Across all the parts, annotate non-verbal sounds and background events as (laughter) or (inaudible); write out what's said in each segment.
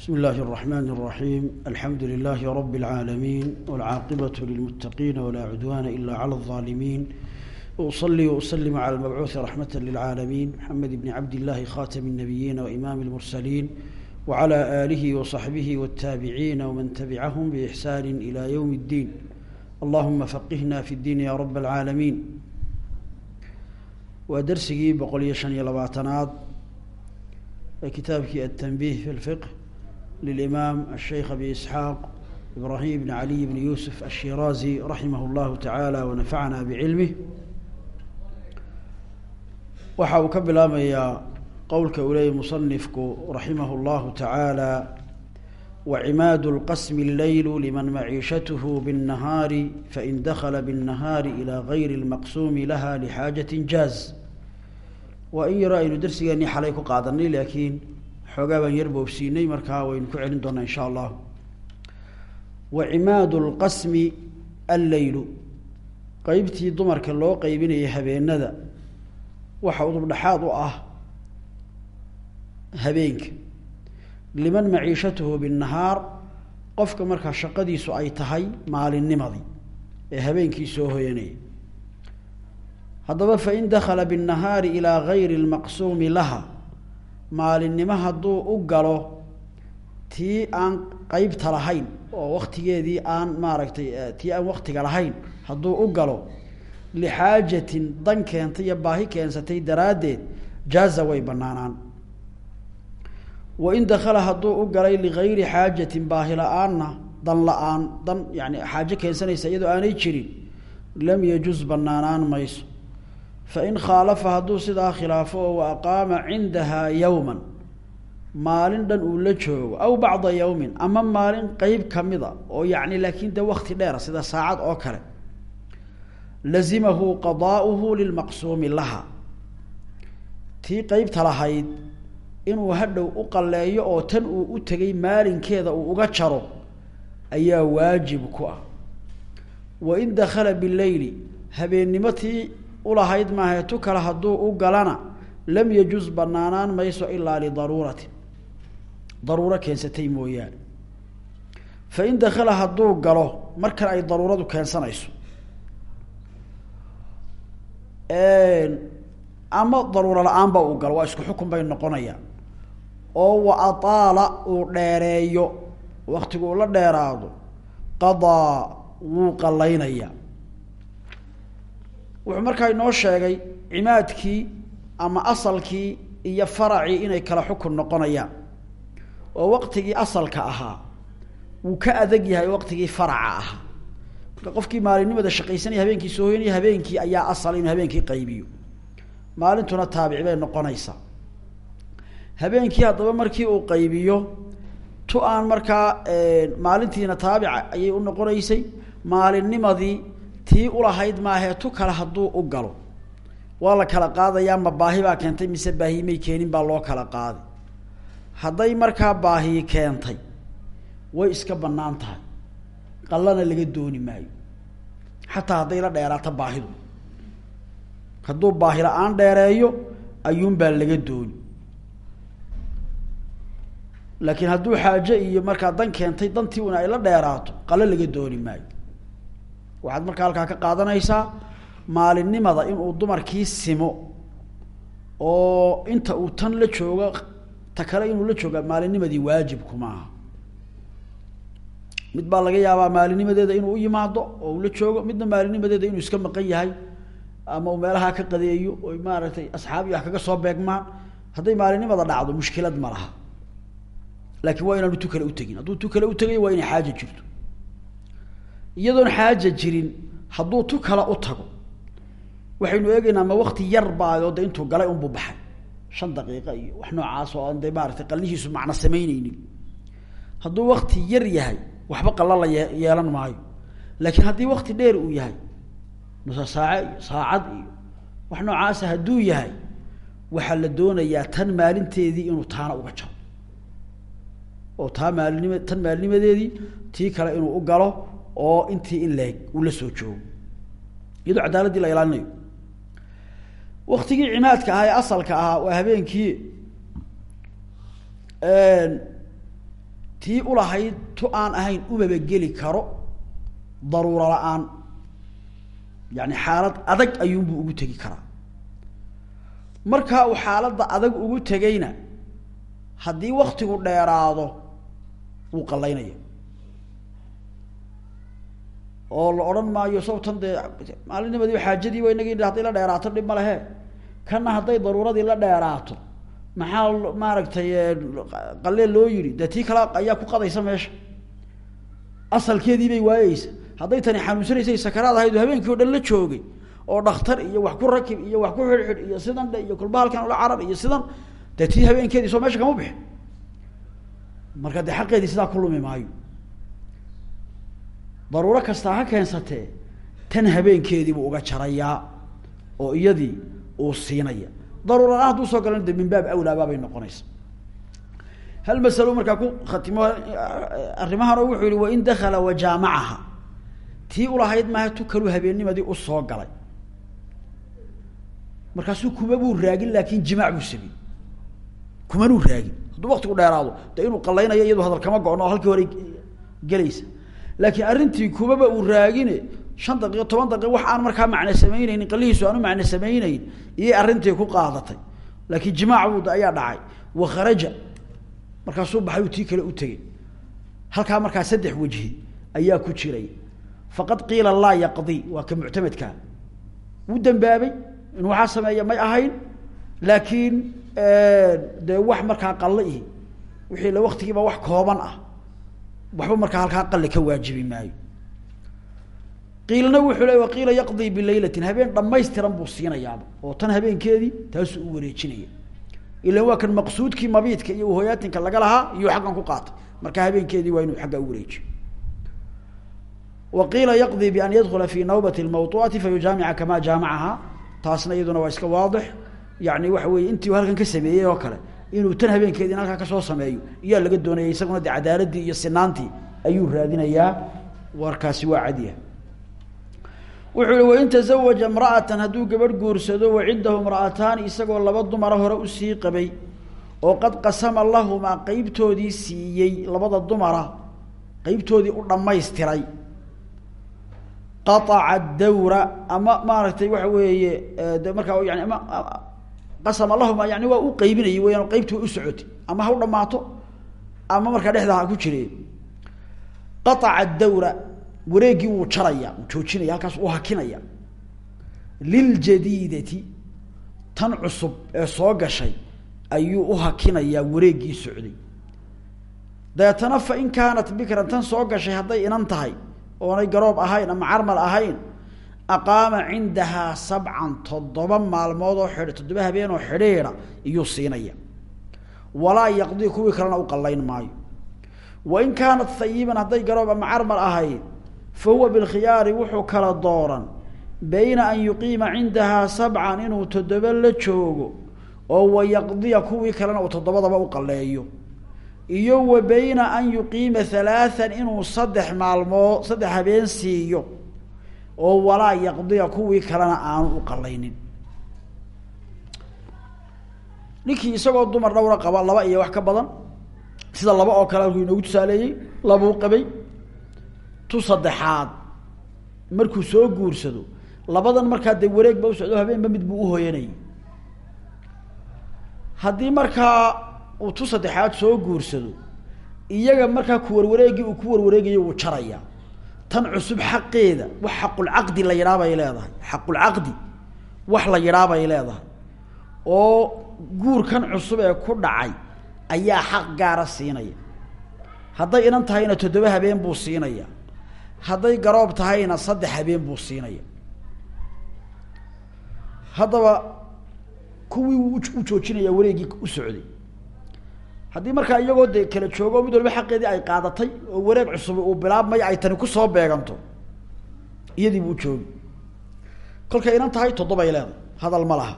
بسم الله الرحمن الرحيم الحمد لله رب العالمين والعاقبة للمتقين ولا عدوان إلا على الظالمين وأصلي وأسلم على المبعوث رحمة للعالمين محمد بن عبد الله خاتم النبيين وإمام المرسلين وعلى آله وصحبه والتابعين ومن تبعهم بإحسان إلى يوم الدين اللهم فقهنا في الدين يا رب العالمين ودرسي بقول يشن يلباتناد كتابك التنبيه في الفقه للإمام الشيخ أبي إسحاق إبراهيم بن علي بن يوسف الشيرازي رحمه الله تعالى ونفعنا بعلمه waxa uu ka bilaamayaa qowlka uu leeyay musanifku raximah اllahu taعaalى wacimaad اlqasm اleyl liman maciishath bالnahaari fain dakla bالnahaari ilى gayri اlmaqsuumi laha lxaajaة jaaz waa in yaro aynu darsigeennii xalay ku qaadanay laakiin xoogaa baan yar boobsiinay markaa waynu ku celin doonaa insha allah. Wacimaad اlqasmi alleylu qeybtii dumarka loo qeybinayay habeenada waxa udubdhaxaad u ah habeenka. Liman maciishatuhu binnahaar qofka markaa shaqadiisu ay tahay maalinnimadii ee habeenkii soo hoyanaya haddaba fain dakala binnahaari ilaa gayri lmaqsuumi laha maalinnimo hadduu u galo tii aan qeybta lahayn oo waktigeedii aan maaragtay tii aan waktiga lahayn hadduu u galo lixaajatin dan keentay iyo baahi keensatay daraaddeed jaaza way banaanaan wain dakala hadduu u galay ligayri xaajatin baahi la'aanna dan la'aan dan yani xaajo keensanaysa iyadoo aanay jirin lam yajuz banaanaan mayso fain khaalafa hadduu sidaa khilaafo oo wa aqaama cindahaa yowman maalin dhan uu la joogo aw bacda yowmin ama maalin qeyb kamida oo yacni laakiin de wakti dheera sida saacad oo kale lazimahu qadaa'uhu lilmaqsuumi laha tii qeybta lahayd inuu hadhow u qalleeyo oo tan uu u tegay maalinkeeda uu uga jaro ayaa waajib ku ah wain dakhala bileyli habeennimo tii ulahayd maahae tu kale hadduu u galana lam yajuz banaanaan mayso ilaa lidaruuratin daruuro keensatay mooyaane. Fain dakhala hadduu galo markan ay daruuradu keensanayso. Ama daruuro la'aanba uu galo waa isku xukun bay noqonayaan. Oo wa ataala uu dheereeyo waktigu la dheeraado qadaa wuu qallaynayaa wuxuu markaa inoo sheegay cimaadkii ama asalkii iyo faracii inay kala xukun noqonayaan. Oo waqtigii asalka ahaa. Wuu ka adag yahay waqtigii faraca ahaa. Marka qofkii maalinimada shaqaysanaya habeenkii soo hoyanaya habeenkii ayaa asal inuu habeenkii qaybiyo. Maalintuna taabici bay noqonaysaa. Habeenkii haddaba markii uu qaybiyo tu aan markaa maalintiina taabica ayay u noqonaysay. Maalinnimadii tii ulahayd maahee tu kale hadduu u galo. Waa la kala qaadayaa ma baahi baa keentay mise baahi keenin baa loo kala qaaday hadday markaa baahi keentay way iska bannaan tahay. Qallana laga dooni maayo. Xataa hadday la dheeraato baahidu. Hadduu baahi la'aan dheereeyo ayuunbaa laga dooni. Laakiin hadduu xaaje iyo markaa dan keentay dantii una ay la dheeraato qalo laga dooni maayo waxaad markaa halkaa ka qaadanaysaa maalinimada inuu dumarkii simo oo inta uu tan la joogo ta kale inuu la jooga maalinnimadii waajibku maaha mid baa laga yaabaa maalinimadeeda inuu u yimaado oo uu la joogo midna maalinimadeeda inuu iska maqan yahay ama uu meelahaa ka qadeeyo oy maaragtay asxaabi wax kaga soo beegmaan. Hadday maalinimada dhacdo mushkilad ma laha. Laakiin waa inaanu tu kale utegin hadduu tu kale utegayo waa inay xaaja jirto iyadoon xaaja jirin hadduu tu kale u tago. Waxaynu eegeynaa ma wakti yar baayo de intuu galay unbuu baxay. Shan daqiiqa iyo wax noocaas oo aan de maaratay qallihiisu macno samayneynin hadduu wakti yar yahay waxba qalla la yee yeelan maayo. Laakiin haddii wakti dheer uu yahay nusa saace iyo saacad iyo wax noocaasa hadduu yahay waxaa la doonayaa tan maalinteedii inuu taana uga jaro. Oo taa maalinima tan maalinimadeedii tii kale inuu u galo oo intii in leeg uu la soo joogo. Iyadoo cadaaladii la ilaalinayo. Waktigii cimaadka ahaa ee asalka ahaa waa habeenkii tii ulahayd tu aan ahayn umaba geli karo daruuro la'aan. Yani xaalad adag ayuunbuu ugu tegi karaa. Markaa uu xaaladda adag ugu tegayna haddii waktigu dheeraado wuu qallaynaya oo la odhan maayo sawtan dee maalinimadii xaajadii wa inagi hadday la dheeraato dhib ma lehe kana hadday daruuradii la dheeraato maxaa maaragtay qaleel loo yidhi dee tii ayaa ku qadaysa meesha. Asalkeedii bay waayeysa. Hadday tani xanuunsanaysay sakaraad ahayd habeenkii o dhan la joogay oo dhakhtar iyo wax ku rakib iyo wax ku xidhxidh iyo sidan dhe iyo kulba halkan ula carar iyo sidan dee tii habeenkeedii soo meesha kama bixin. Marka dee xaqeedii sidaa ku maayo daruuro kastaa ha keensatee tan habeenkeediibuu uga jarayaa oo iyadii uu siinaya. Daruura la'aan hadduu soo galan de min baab awlaabaabay noqonaysa. Hal masalo markaa ku khatimo arrimahan oo wuxuu yihi wain dakala wajaamacaha tii ulahayd maaha tu kalu habeennimadii u soo galay. Markaasuu kuma buu raagin laakin jimaac buu samey kumanuu raagin. Hadduu waktigu dheeraado de inuu qalaynayo iyadu hadal kama go-no halkii hore gelaysa laakiin arrintii kumaba uu raagine shan daqiiqo toban daqiiqo wax markaa macne samaynaynin qalihiisu aanu macne samaynayn iyay arrintii ku qaadatay. Laakiin jimaac buu ayaa dhacay. Wa kharaja. Markaasuu baxay uu tii kale u tegey. Halkaa markaa saddex wejhi ayaa ku jiray. Faqad qiila laa yaqdi waa ka muctamadkaa wuu dambaabay in waxaa sameeya may ahayn laakiin dee wax markaa qalle wixii la waktigiiba wax kooban ah waxba markaa halkaa qalle ka waajibi maayo. qiilna wuxuu le waqiila yaqdii bilaylatin. Habeen dhamaystiran buu siinayaaba oo tan habeenkeedii taasuu u wareejinaya. Ilan waa kan maqsuudkii mabiidka iyo hoyaatinka laga lahaa iyuu xaggan ku qaatay. Marka habeenkeedii waa inuu aggaa wareejiyo. Wa qiila yaqdii bian yadkula fi nawbati lmawtuati fayujaamica kamaa jaamacaha taasna iyaduna waa iska waadix yani waxa weeye intii halkan ka sameeyey oo inuu tan habeenkeediina halkaa ka soo sameeyo iyaa laga doonaya isaguna de cadaaladii iyo sinaantii ayuu raadinayaa warkaasi waa cadiya wuxuu hi wain tazawaja imra'atan hadduu gabadh guursado waciddahu imra'ataani isagoo laba dumara hore u sii qabay oo qad qasama lahumaa qeybtoodii siiyey labada dumara qeybtoodii u dhammaystiray qaaca dawra ama maaragtay waxa weeye de markaa yani qasama lahuma yani waa u qeybinayay weyaan qeybtii waa u socotay. Ama ha u dhamaato ama markaa dhexda ha ku jireen qaaca dawra wareegii wuu jaraya wuu joojinaya halkaas uu hakinaya. Liljadiidati tan cusub ee soo gashay ayuu u hakinayaa wareeggii socday. Dabeetana fa in kaanat bikran tan soo gashay hadday inan tahay oonay garoob ahayn ama carmal ahayn aqaama cindahaa sabcan toddoba maalmood oo xidh toddoba habeen oo xidhiidha iyuu siinaya. Walaa yaqdii kuwii kalena u qallayn maayo. Wain kaanat hayiban hadday garoob ama carmal ahayd fa huwa bilkhiyaari wuxuu kala dooran bayna an yuqiima cindahaa sabcan inuu toddoba la joogo oo wayaqdiya kuwii kalena uu toddobadaba u qalleeyo. Iyo wa bayna an yuqiima halaathan inuu saddex maalmood saddex habeen siiyo oo walaa yaqdiya kuwii kalena aanu u qallaynin. Ninkii isagoo dumar dhowra qaba laba iyo wax ka badan sida laba oo kale halkuu inoogu tusaaleeyey labuu qabay tu saddexaad. Markuu soo guursado labadan markaa dee wareeg ba u socdo habeenba mid buu uhoyanayay haddii markaa uu tu saddexaad soo guursado iyaga markaa kuwarwareegii uu ku warwareegayo wuu jaraya tan cusub xaqeeda wax xaqulcaqdi la yidhaah bay leedahay xaqulcaqdi wax la yidhaah bay leedahay oo guurkan cusub ee ku dhacay ayaa xaq gaara siinaya. Hadday inan tahayna toddoba habeen buu siinaya. Hadday garoob tahayna saddex habeen buu siinaya. Haddaba kuwii u joojinaya wareegii u socday haddii markaa iyagoo dee kala joogo mid walba xaqeedii ay qaadatay oo wareeg cusub uu bilaabmay ay tani ku soo beeganto iyadii buu joogi kolkay inan tahay toddobay leedahay. Hadal ma laha.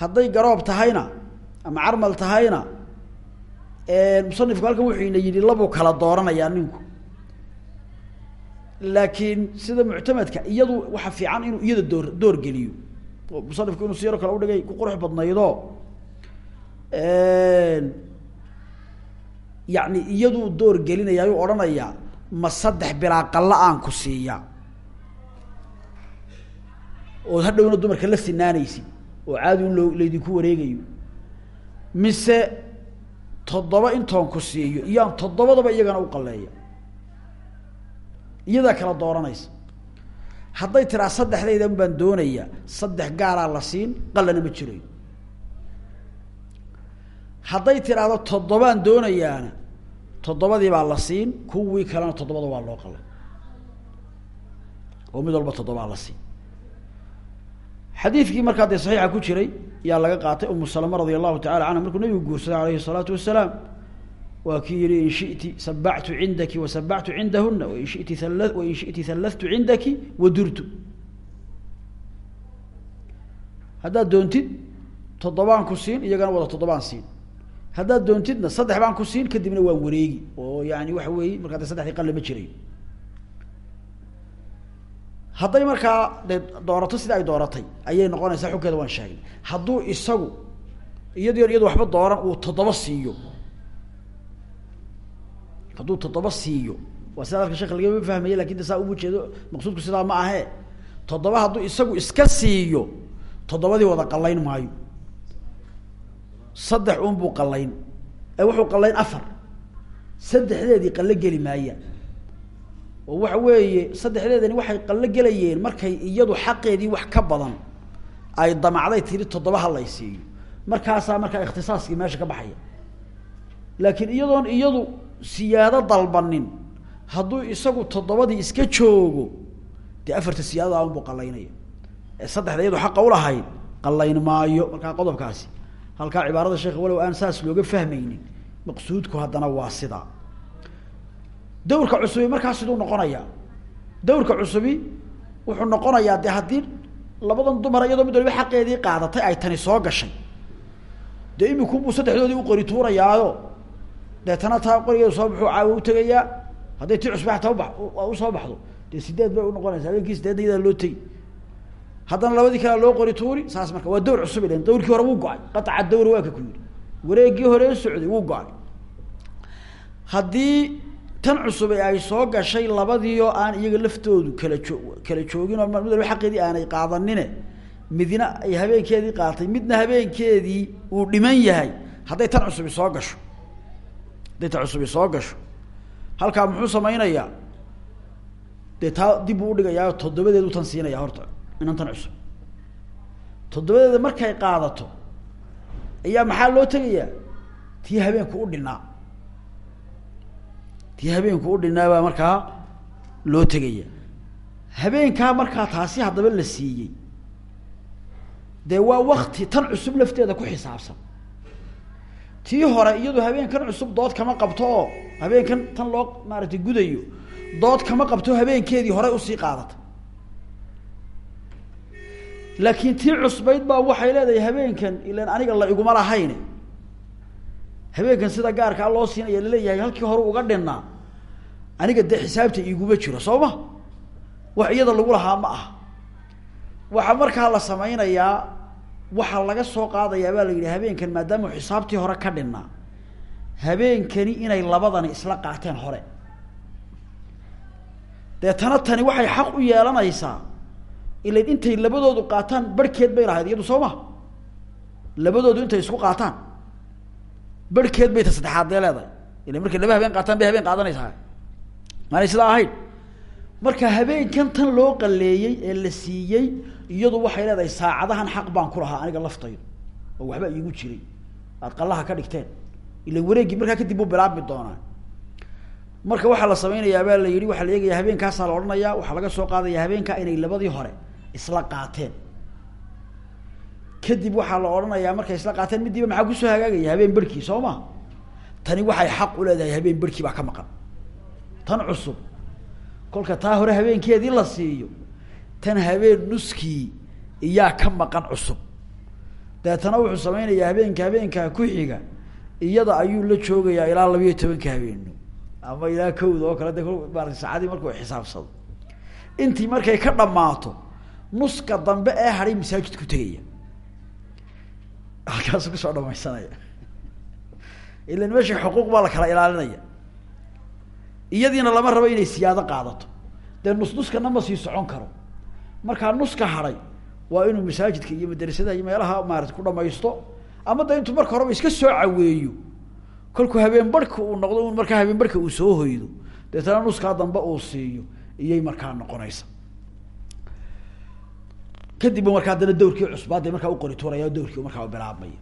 Hadday garoob tahayna ama carmal tahayna musanifku halkan wuxuu ina yidhi labuu kala dooranayaa ninku. Laakiin sida muctamadka iyadu waxa fiican inuu iyada door door geliyo. Oo musanifku inuu siyaro kale udhigay ku qurux badnaydo yacni iyaduu door gelinaya ayuu odhanayaa ma saddex bilaa qalla aan ku siiyaa ood hadhowna dumarka la sinaanaysid oo caadi loo laydinku wareegayo. Mise toddoba intoon ku siiyo iyaan toddobadaba iyagana u qalleeya. Iyadaa kala dooranaysa. Hadday tiraa saddexdaydan baan doonayaa saddex gaaraa la siin qallana ma jirayo hadday tidhaahdo toddobaan doonayaana toddobadii baa la siin kuwii kalena toddobada waa loo qalay oo mid walba toddobaa la siin. Xadiidkii markaa dee saxiixa ku jiray yaa laga qaatay umu salama radia allahu tacala canha markuu nabigu guursaday alayhi الsalaatu wasalaam. Waa kii yihi in shiti sabactu cindaki wasabactu cindahuna wain shiti al wain shiti halaftu cindaki wadurtu haddaad doontid toddobaan ku siin iyagana wada toddobaan siin haddaad doontidna saddex baan ku siin kadibna waan wareegi. Oo yani waxa weeye markaa de saddexdii qalle ma jirayo hadday markaa doorato sida ay dooratay ayay noqonaysaa xugkeeda waan sheegay. Hadduu isagu iyado iyadu waxba dooran uu toddoba siiyo. Hadduu toddoba siiyo. Waa sida alka shek lagama fahmaya laakiin de saa uma jeedo maqsuudku sidaa ma ahe. Toddoba hadduu isagu iska siiyo toddobadii wada qallayn maayo saddex un buu qallayn. Ee wuxuu qallayn afar. Saddexdeedii qallo geli maaya. Oo waxa weeye saddexdeedani waxay qallo gelayeen markay iyadu xaqeedii wax ka badan ay damacday tiri toddoba ha lay siiyo. Markaasaa markaa ikhtisaaskii meesha ka baxaya. Laakiin iyadoon iyadu siyaado dalbanin hadduu isagu toddobadii iska joogo dee afarta siyaadada unbuu qallaynaya ee saddexda iyadu xaqa ulahayd qallayn maayo markaa qodobkaasi halkaa cibaarada sheekha walow aan saas looga fahmaynin maqsuudku haddana waa sidaa dawrka cusubi markaa siduu noqonayaa. Dawrka cusubi wuxuu noqonayaa dee haddii labadan dumara iyadoo mid waliba xaqeedii qaadatay ay tani soo gashay. Dee imikunbuu saddexdoodii u qori tuurayaayo. Deetana taa qorigeedu soo baxuu caawa utegayaa hadday ti cusba ataa uba u soo baxdo. Dee sideed bay unoqonaysa habeenkii sideedna iyadaa loo tegi haddana labadii kalea loo qori tuuri saas marka waa dawr cusub ilen dawrkii hore wuu go'ay. Qataca dawr waa ka ku wareegii hore socday wuu go'ay. Haddii tan cusub ay soo gashay labadii oo aan iyaga laftoodu kala joo kala joogin oo mid xaqeedii aanay qaadanine midna ay habeenkeedii qaatay midna habeenkeedii uu dhiman yahay hadday tan cusubi soo gasho. Hadday tan cusubi soo gasho. Halkaa muxuu samaynayaa? Dee taa dib buu udhigayaa toddobadeed u tan siinaya horta inan tan cusub toddobadeeda markay qaadato ayaa maxaa loo tegayaa? Tii habeenku u dhinaa tii habeenku u dhinaa baa markaa loo tegaya habeenkaa markaa taasi haddaba la siiyey. Dee waa wakti tan cusub lafteeda ku xisaabsan. Tii hore iyadu habeenkan cusub dood kama qabto oo habeenkan tan loo maaragtay gudayo dood kama qabto habeenkeedii hore u sii qaadata laakiin tii cusbayd baa waxay leedahay habeenkan ilan aniga la iguma lahayne. Habeenkan sida gaarkaa loo siinaya la leeyahay halkii hore uga dhinnaa aniga dee xisaabta iguma jiro soo ma wax iyada lagu lahaa ma aha. Waxaa markaa la sameynayaa waxaa laga soo qaadayaa baa la yidhi habeenkan maadaama xisaabtii hore ka dhinnaa habeenkani inay labadani isla qaateen hore. Deetana tani waxay xaq u yeelanaysaa ilan intay labadoodu qaataan barhkeed bay lahayd iyadu soo labadoodu intay isku qaataan. Barhkeed bay saddexaad dee leedahay. Ila laba habeen qaataan bay habeen qaadanaysaa. Maanay sidaa ahayn marka habeenkan tan loo qaleeyey ee la siiyey iyadu waxay leedahay saacadahan xaq baan ku lahaa aniga laftaydu oo waxba iigu jiray. Aad ka dhigteen. Ila wareeggii markaa kadib buu bilaabmi doonaa. Marka waxaa la sameynayaa baa la yihi waxaa la eegayaa habeenkaasaa la odhanayaa waxaa laga soo qaadaya habeenkaa inay labadii hore isla qaateen. Kadib waxaa la odhanayaa markay isla qaateen midiiba maxaa ku soo hagaagaya habeen berkii soo ma? Tani waxay xaq u leedahay habeen berkii baa ka maqan. Tan cusub. Kolka taa hore habeenkeedii la siiyo tan habeen nuskii iyaa ka maqan cusub. Deetana wuxuu sameynayaa habeenka habeenkaa ku xiga iyada ayuu la joogayaa ilaa labiyo tobanka habeeno ama ilaa kowda oo kale de saacadii markuu xisaabsado. Intii markay ka dhammaato nuska dambe ee hadhay masaajidku tegaya. Halkaasu ku soo dhamaysanaya. Ilan meesha xuquuq baa la kala ilaalinaya. Iyadiina lama rabo inay siyaado qaadato. Dee nus nuskana ma sii socon karo. Markaa nuska hadhay waa inuu masaajidka iyo madrasada iyo meelaha maarata ku dhamaysto ama da intuu marka horeba iska soo caweeyo. Kolkuu habeen barhka uu noqdo un markaa habeen barhka uu soo hoydo. Deetana nuskaa dambe uu siiyo iyay markaa noqonaysa kadibba markaa haddana dawrkii cusbaadee markaa uqori tuuraya dawrkii markaa bilaabmaya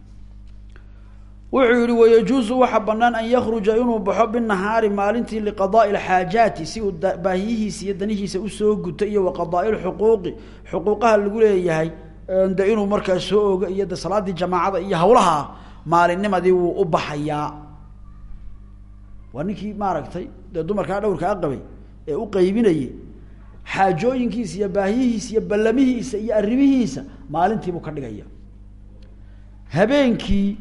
wuxuu yihi wayajuusu waxa banaan an yakruja inuu baxo binahaari maalintii liqadaai lxaajaati si uu baahiyihiisa iyo danihiisa u soo guto iyo waqadaai lxuquuqi xuquuqaha lagu leeyahay de inuu markaa soo ogo iyo de salaadii jamaacada iyo hawlaha maalinnimadii wuu u baxayaa. Waa ninkii maaragtay dee dumarkaa dhowrkaa qabay ee u qaybinayay xaajooyinkiisa iyo baahiyihiisa iyo ballamihiisa iyo arrimihiisa maalintiibuu ka dhigaya. Habeenkii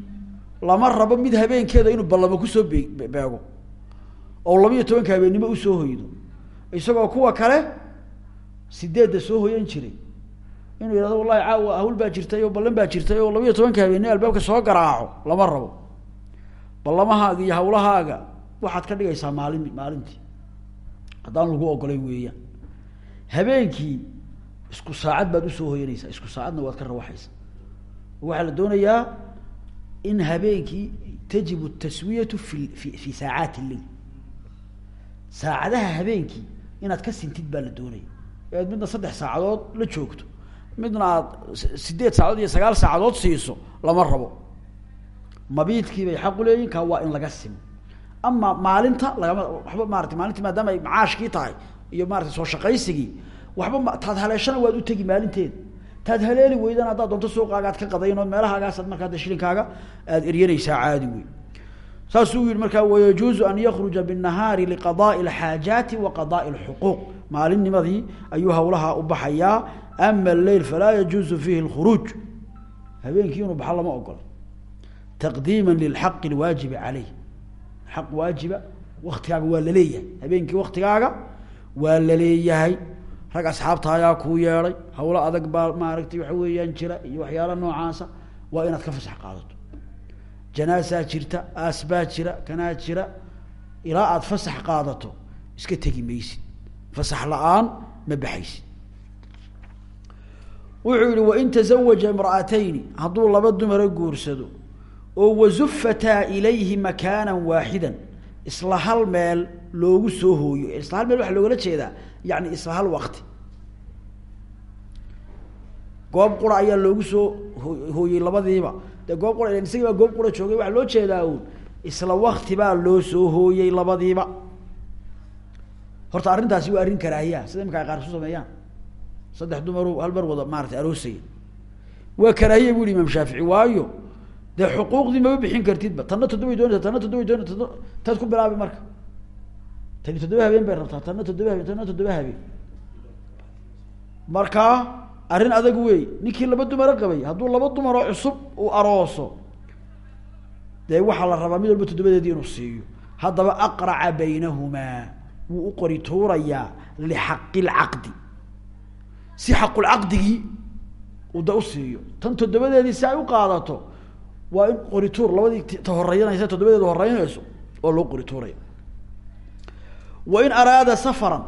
lama rabo mid habeenkeeda inuu ballamo ku soo be beego oo labiyo tobanka habeennimo u soo hoydo. Isagoo kuwa kale sideedda soo hoyan jiray. Inuu yihahdo wallahi caawa hawl baa jirtay oo ballan baa jirtay oo labiyo tobanka habeennimo albaabka soo garaaco lama rabo. Ballamahaaga iyo hawlahaaga waxaad ka dhigaysaa maalin maalintii. Haddaan lagu ogolayn weeyaan habeenkii isku saacad baad u soo hoyanaysaa isku saacadna waad ka rawaxaysaa. Waxaa la doonayaa in habeenkii tajibu taswiyatu fi fi saacaati lleil saacadaha habeenkii inaad ka sintid baa la doonaya. Aad midna saddex saacadood la joogto midna aad sideed saacadood iyo sagaal saacadood siiso lama rabo. Mabiidkii bay xaq uleeyihin kaa waa in laga simo. Ama maalinta lagama waxba maarata maalintii maadaama ay macaashkii tahay iyo maarata soo shaqaysigii waxba taad haleeshana waad utegi maalinteeda taad haleeli weydana haddaad doonto suuqaaga ka qadayn ood meelahaagaas ad markaa ada shilinkaaga eryanaysaa caadi wey saasuu yihi markaa wayajuuzu an yakruja binahaari liqadaai alxaajaati wa qadaai alxuquuq. Maalinnimadii ayuu hawlahaa u baxayaa ama alleyl falaa yajuuzu fiihi alkhuruuj. Habeenkii inuu baxa lama ogola taqdiima lilxaqi alwaajibi caleyh xaq waajiba waktigaaga waa la leeyahay. Habeenkii waktigaaga waa la leeyahay rag asxaabta ayaa kuu yeedhay hawlo adag baa maaragtay waxa weeyaan jira iyo waxyaala noocaasa. Waa inaad ka fasax qaadato. Janaasaa jirta aas baa jira kanaa jira. Ilaa aada fasax qaadato iska tegi maysid. Fasax la'aan ma baxaysid. Wuxuu yihi wain tazawaja imra'atayni hadduu laba dumara guursado oo wazufataa ilayhi makaana waaxida isla hal meel loogu soo hooyo isla hal meel waxaa loogala jeedaa yani isla hal wakti goob qura ayaa loogu soo hooyey labadiiba dee goob qura isagii baa goob qura joogay waxaa loo jeedaa un isla wakti baa loo soo hooyey labadiiba horta arrintaasi waa arrin karaahiya sida imika ay qaar ku sameeyaan saddex dumaru hal mar wada maaratay aroosaya waa karaahiya bu yihi imaam shaafici waayo dee xuquuqdii mama bixin kartidba tanna toddobay doonaysa tanna toddobay doonaysa toddo taad ku bilaabi marka tani toddoba habeen bay rabtaa tanna toddoba habeen tanna toddoba habeen markaa arrin adag wey ninkii laba dumaro qabay hadduu laba dumaroo cusub uu arooso dee waxaa la rabaa mid walba toddobadeedii inuu siiyo. Haddaba aqraca baynahumaa wuu u qori tuurayaa lixaqi lcaqdi si xaqulcaqdigii uu da usiiyo tan toddobadeedii si ay u qaadato waa in qori tuur labadii ta horeyanaysa toddobadeedu horeynayso oo loo qori wa in araada safaran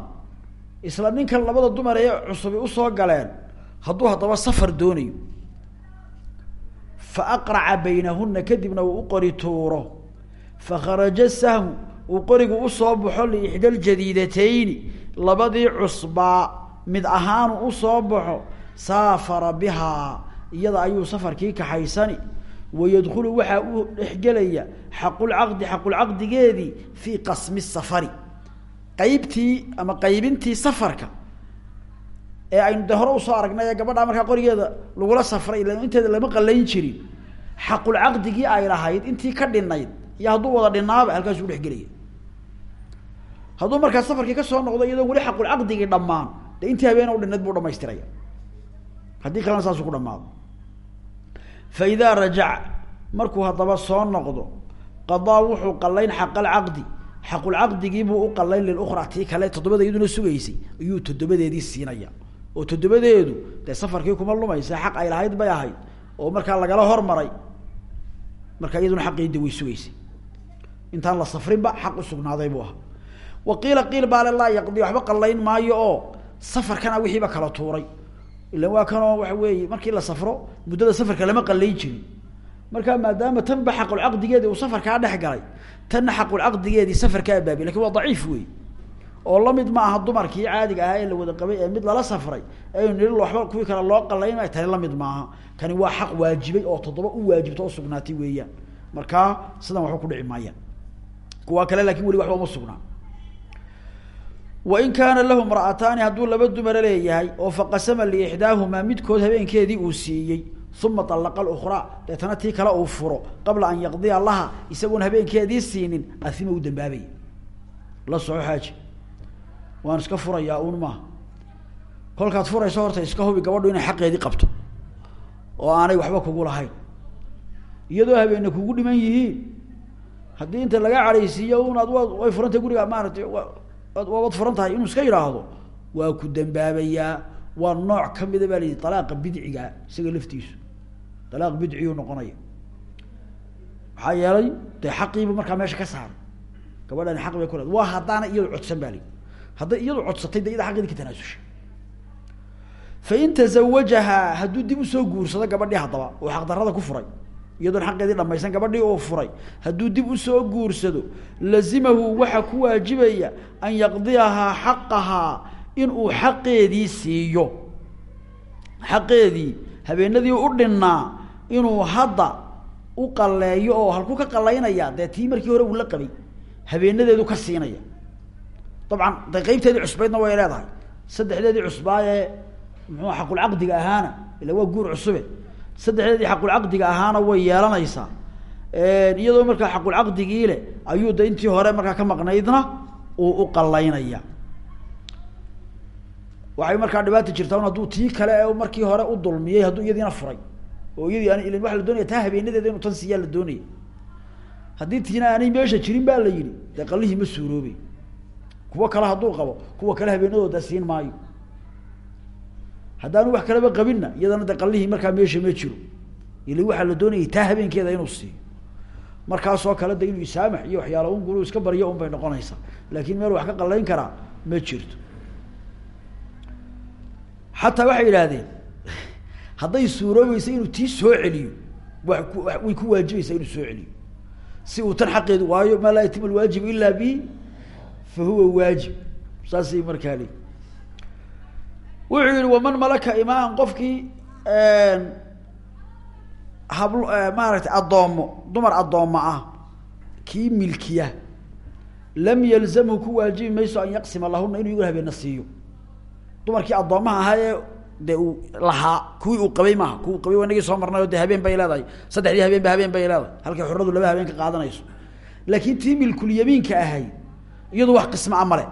isla ninkan labada dumar ee cusubi u soo galeen hadduu haddaba safar doonayo. Fa aqraca baynahuna kadibna uu u qori tuuro. Fakharaja sahmu uu qorigu u soo baxo liixda ljadiidatayni labadii cusbaa mid ahaanu u soo baxo saafara bihaa iyada ayuu safarkii kaxaysani. Wayadkulu waxaa u dhexgelaya xaqulcaqdi xaqulcaqdigeedii fii qasmi safari qaybtii ama qaybintii safarka ee aynu de hore u soo aragnay ee gabadhaa markaa qorigeeda lagula safray ila inteeda lama qalayn jirin xaqulcaqdigii ay lahayd intii ka dhinayd iyo hadduu wada dhinaaba halkaasuu udhexgelaya hadduu markaa safarkii ka soo noqdo iyadoo weli xaqulcaqdigii dhammaan de intii habeena u dhinayd buu dhamaystiraya haddii kalena saasuu ku dhamaado fa idaa rajaca markuu haddaba soo noqdo qadaa wuxuu qalayn xaqalcaqdi xaqulcaqdigiibuu u qalayn lilukhra tii kale toddobada iyaduna ayuu toddobadeedii siinaya. Oo toddobadeedu dee safarkii kuma lumaysa xaq ay lahayd bay ahayd oo markaa lagala hormaray markaa iyaduna xaqeedi way sugaysay. Intaan la safrinba xaq usugnaaday buu ahaa. Wa qiila qiil baale laa yaqdi waxba qallayn maayo oo safarkana wixiiba kala tuuray. Ila waa kanoo waxa weeye markii la safro muddada safarka lama qallayn jirin markaa maadaama tanba xaqulcaqdigeedi uu safarkaa dhex galay tanna xaqulcaqdigeedii safarkaa baabi laakiin waa daciif wey oo la mid ma aha dumarkii caadiga ahaa ee la wada qabay ee mid lala safray aynu nili waxba kuwii kale loo qallayn maayo tani la mid maaha kani waa xaq waajibay oo toddoba u waajibto oo sugnaatay weeyaan. Markaa sidan waxba kudhici maayaan. Kuwaa kale laakiin weli waxba uma sugnaa. Wain kaana lahu mra'ataani hadduu laba dumara leeyahay oo faqasama liixdaahumaa midkood habeenkeedii uu siiyey uma alaqa اkraa deetana tii kale uu furo qabla an yaqdiya laha isagoon habeenkeedii siinin asima u dambaabaya la soco xaaji. Waan iska furayaa un maaha kolkaad furayso horta iska hubi gabadhu inay xaqeedii oo aanay waxba kugu lahayn. Iyadoo habeena kugu dhiman yihiin haddii inta laga cadhaysiiyo un ad way furantahay guriga maaratay waabad furan tahay inuu iska yidhaahdo. Waa ku dambaabayaa waa nooc kamida baa layihi alaaqa bidciga isaga laftiisu alaaq bidciyuu noqonaya. Maxaa yeelay dee xaqiiba markaa meesha ka saaray. Gabadhani xaq bay waa haddaana iyadu codsan ba layihi hadday iyadu codsatay de iyada ka tanaasushay fain tazawajahaa hadduu dib u soo guursado gabadhii haddaba oo xaqdarrada ku furay iyadoon xaqeedii dhamaysan gabadhii uu furay hadduu dib u soo guursado lazimahu waxaa ku waajibaya an yaqdiyahaa xaqahaa inuu xaqeedii siiyo. Xaqeedii habeenadii u dhinnaa inuu hadda u qalleeyo oo halkuu ka qallaynaya dee tii markii hore uu la qabay habeenadeedu ka siinaya. Dabcan de qeybteedii cusbaydna way leedahay. Saddexdeedii cusbaayee muxuu xaqulcaqdiga ahaana ila waa guur cusube. Saddexdeedii xaqulcaqdiga ahaana way yeelanaysaa. Iyadoo markaa xaqulcaqdigii leh ayuu de intii hore markaa ka maqnaydna uu u qallaynaya waxay markaa dhibaata jirtaa un tii kale ee markii hore u dulmiyey hadduu iyadiina furay oo iyadii an ilan waa la doonaya taa habeenadeeda inuu tan siiyaa la doonaya. Haddii tiina aanay meesha jirin baa la yidhi dee qallihii ma suuroobey kuwo kale hadduu qabo kuwa kale habeenadooda siin maayo. Haddaanu wax kaleba qabinna iyadana de markaa meesha ma jiro. Ila waxaa la doonayay taa habeenkeeda inuu siiyo. Markaasoo kale de inuu isaamax iyo waxyaala un inuu iska baryo un noqonaysaa. Laakin meel wax ka qallayn karaa ma jirto. Xataa waxay yidhaahdeen hadday suuroobaysa inuu tii soo celiyo way ku waajibaysaa inuu soo celiyo. Si uu tan xaqeedu waayo maa laa yatimu alwaajibu ila bi fa huwa waajib. Saasay markaa li wuxuu yihi waman malaka imaan qofkii habl maaragtay addoomo dumar addoommo ah kii milkiya lam yalzamhu ku waajibi mayso an yaqsima lahuna inuu iyagu habeena siiyo. Dumarkii addoommaha ahaa de uu lahaa kuwii uu qabay maaha kuwii qabay waa inagii soo marnay o de habeen bay leedahay. Saddexdii habeen ba bay leedahay. Halkay xuradu laba habeen ka qaadanayso. Laakiin tii milkulyamiinka ahay iyadu wax qisma a male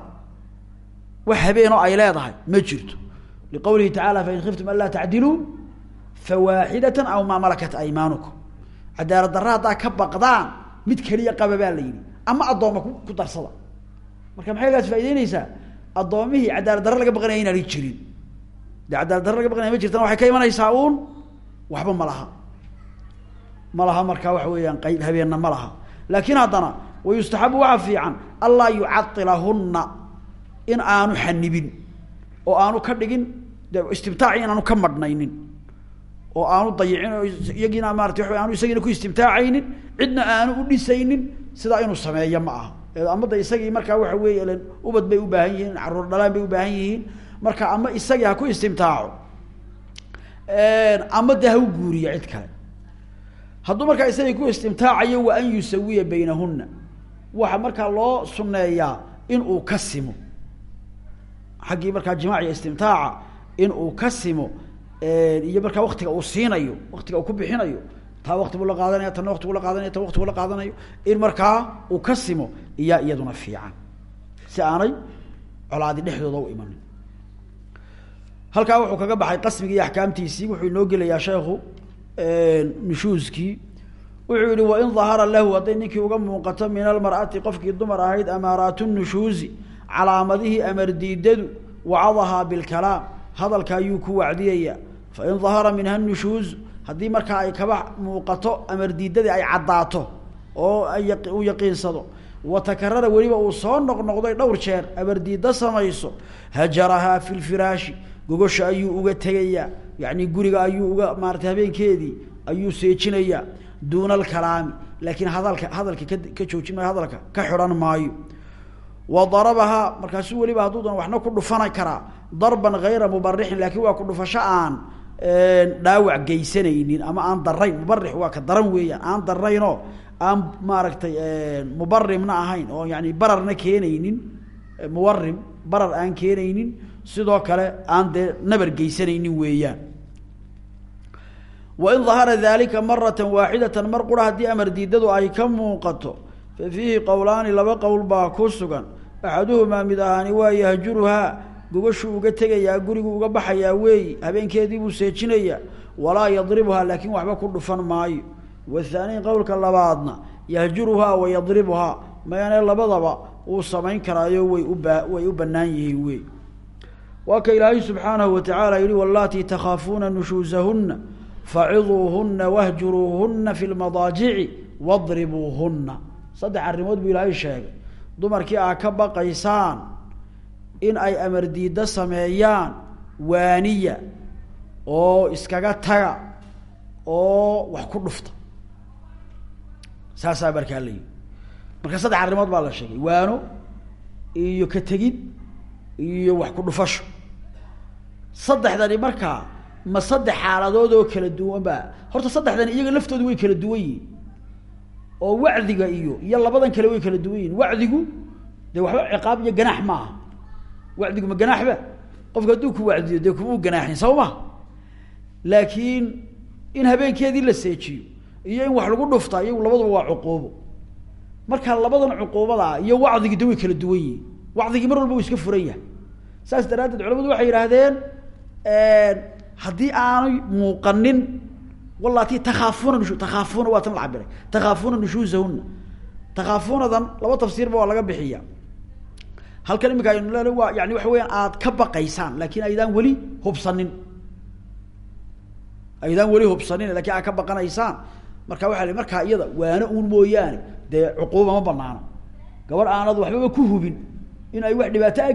wax habeenoo ay leedahay ma jirto. Liqawlihi tacala fain khiftum an laa tacdiluu fawaaxidatan aw maa malakat aymaanukum cadaalad haddaa ka baqdaan mid keliya qaba la yidhi. Ama addooma ku darsada. Marka maxay gaas faa'ideyneysaa addoomihii cadaalad darre laga baqanaya inaanay jirin de cadaalad baqanaya ma jirtana waxay ka imanaysaa uun? Waxba ma laha. Ma laha markaa waxa weeyaan qayb habeenna ma laha. Laakiin haddana wayustaxabu waxaa fiican anlaa yucailahunna in aanu xanibin oo aanu ka dhigin de istimtaaci inaanu ka madhnaynin oo aanu dayicin oo iyagiina maarata waa aanu isagiina ku istimtaacaynin cidna aanu u dhisaynin sidaa inuu sameeyo ma aha. Ama de isagii markaa waxa weeye ubad bay u baahan yihiin carruur dhalaan bay u baahan yihiin marka ama isagii ha ku istimtaaco ama de guuriyo cid kale. Hadduu markaa isagii ku istimtaacayo wa an yusawiya baynahuna waxa markaa loo suneeyaa in uu ka simo. Xaggii markaa jimaaciya istimtaaca in uu ka simo iyo markaa waktiga uu siinayo waktiga uu ku bixinayo taa wakti buu la qaadanaya tanna wakti buu la qaadanaya tan wakti buu la qaadanayo in markaa uu ka simo iyaduna fiican. Si aanay colaadi dhexdooda u imanin halkaa wuxuu kaga baxay qasmigii iyo axkaamtiisii wuxuu inoo gelayaa sheekhu nushuuskii wuxuu yihi wain dahara lahu hadday ninkii uga muuqato min almar'ati qofkii dumar ahayd amaaraatu nushuuzi calaamadihii amar diidadu wacadahaa bilkalaam. Hadalka ayuu ku wacdiyaya. Fain dahara minha nushuuz haddii markaa ay kaba muuqato amar diidadii ay caddaato oo uu yaqiinsado watakarara weliba uu soo noqnoqday dhowr jeer amardiida samayso hajarahaa fi lfiraashi gogosha ayuu uga tegayaa yani guriga ayuu uga maaratay habeenkeedii ayuu seejinayaa duuna alkalaami laakiin hadalka hadalka ka ka joojin maayo hadalka ka xidhan maayo. Wa darabahaa markaasuu weliba hadduu dan waxna ku dhufan karaa darban hayra mubarixin laakiin waa ku dhufasho aan dhaawac geysanaynin ama aan darayn mubarix waa ka daran weeyaan aan daraynoo aan maaragtay mubarimna ahayn oo yani bararna keenaynin muwarim barar aan keenaynin sidoo kale aan dee nabar geysanaynin weeyaan. Wain dahara dalika marata waaxidata mar qura haddii amar diidadu ay ka muuqato fa fiihi qowlaani laba qowl baa ku sugan. Axaduhumaa mid ahaani waa yahjuruhaa gogashuu uga tegayaa gurigu uga baxayaa weeyi habeenkeedii buu seejinayaa walaa yadribuhaa laakiin waxba ku dhufan maayo. Wathaaniin qowlka labaadna yahjuruhaa wa yadribuhaa mayane labadaba wuu samayn karaayo way uba way u banaan yihiin wey waa ka ilaahay subxaanahu watacaala yihi wallaatii takhaafuuna nushuusahuna faciduuhuna wahjuruuhuna fi lmadaajici wadribuuhuna saddex arrimood buu ilaahay sheegay. Dumarkii aa ka baqaysaan in ay amar diiddo sameeyaan waaniya oo iskaga taga oo wax ku dhufta. Saasaa markaa la yidhi. Marka saddex arrimood baa la sheegay. Waano iyo ka tegid iyo wax ku dhufasho. Saddexdani markaa ma saddex xaaladood oo kala duwan ba horta saddexdani iyaga laftoodu way kala duwan yihiin oo wacdiga iyo iyo labadan kale way kala duwan yihiin wacdigu dee waxba ciqaab iyo ganaax maaha wacdigu ma ganaaxba qofka hadduu ku wacdiyo dee kuma u ganaaxin soo ma laakiin in habeenkeedii la seejiyo iyo in wax lagu dhuftaa iyagu labaduba waa cuquubo. Marka labadan cuquubadaa iyo wacdigi de way kala duwan yihiin wacdigii mar walba uu iska furan yahay saas daraaddeed culamadu waxay yidhaahdeen haddii aanay muuqanin walaati takhaafuna nushu takhaafuna waa tan la cabiray takhaafuna nushuusahuna takhaafunadan laba tafsiirba waa laga bixiya halkan imika aynu leena waa yani waxa weyaan aad ka baqaysaan laakin aydaan weli hubsanin. Aydaan weli hubsanin laakiin aad ka baqanaysaan. Marka waa la markaa iyada waano uun mooyaane dee cuquuba ma banaano gabadh aanad waxbaba ku hubin in ay wax dhibaato a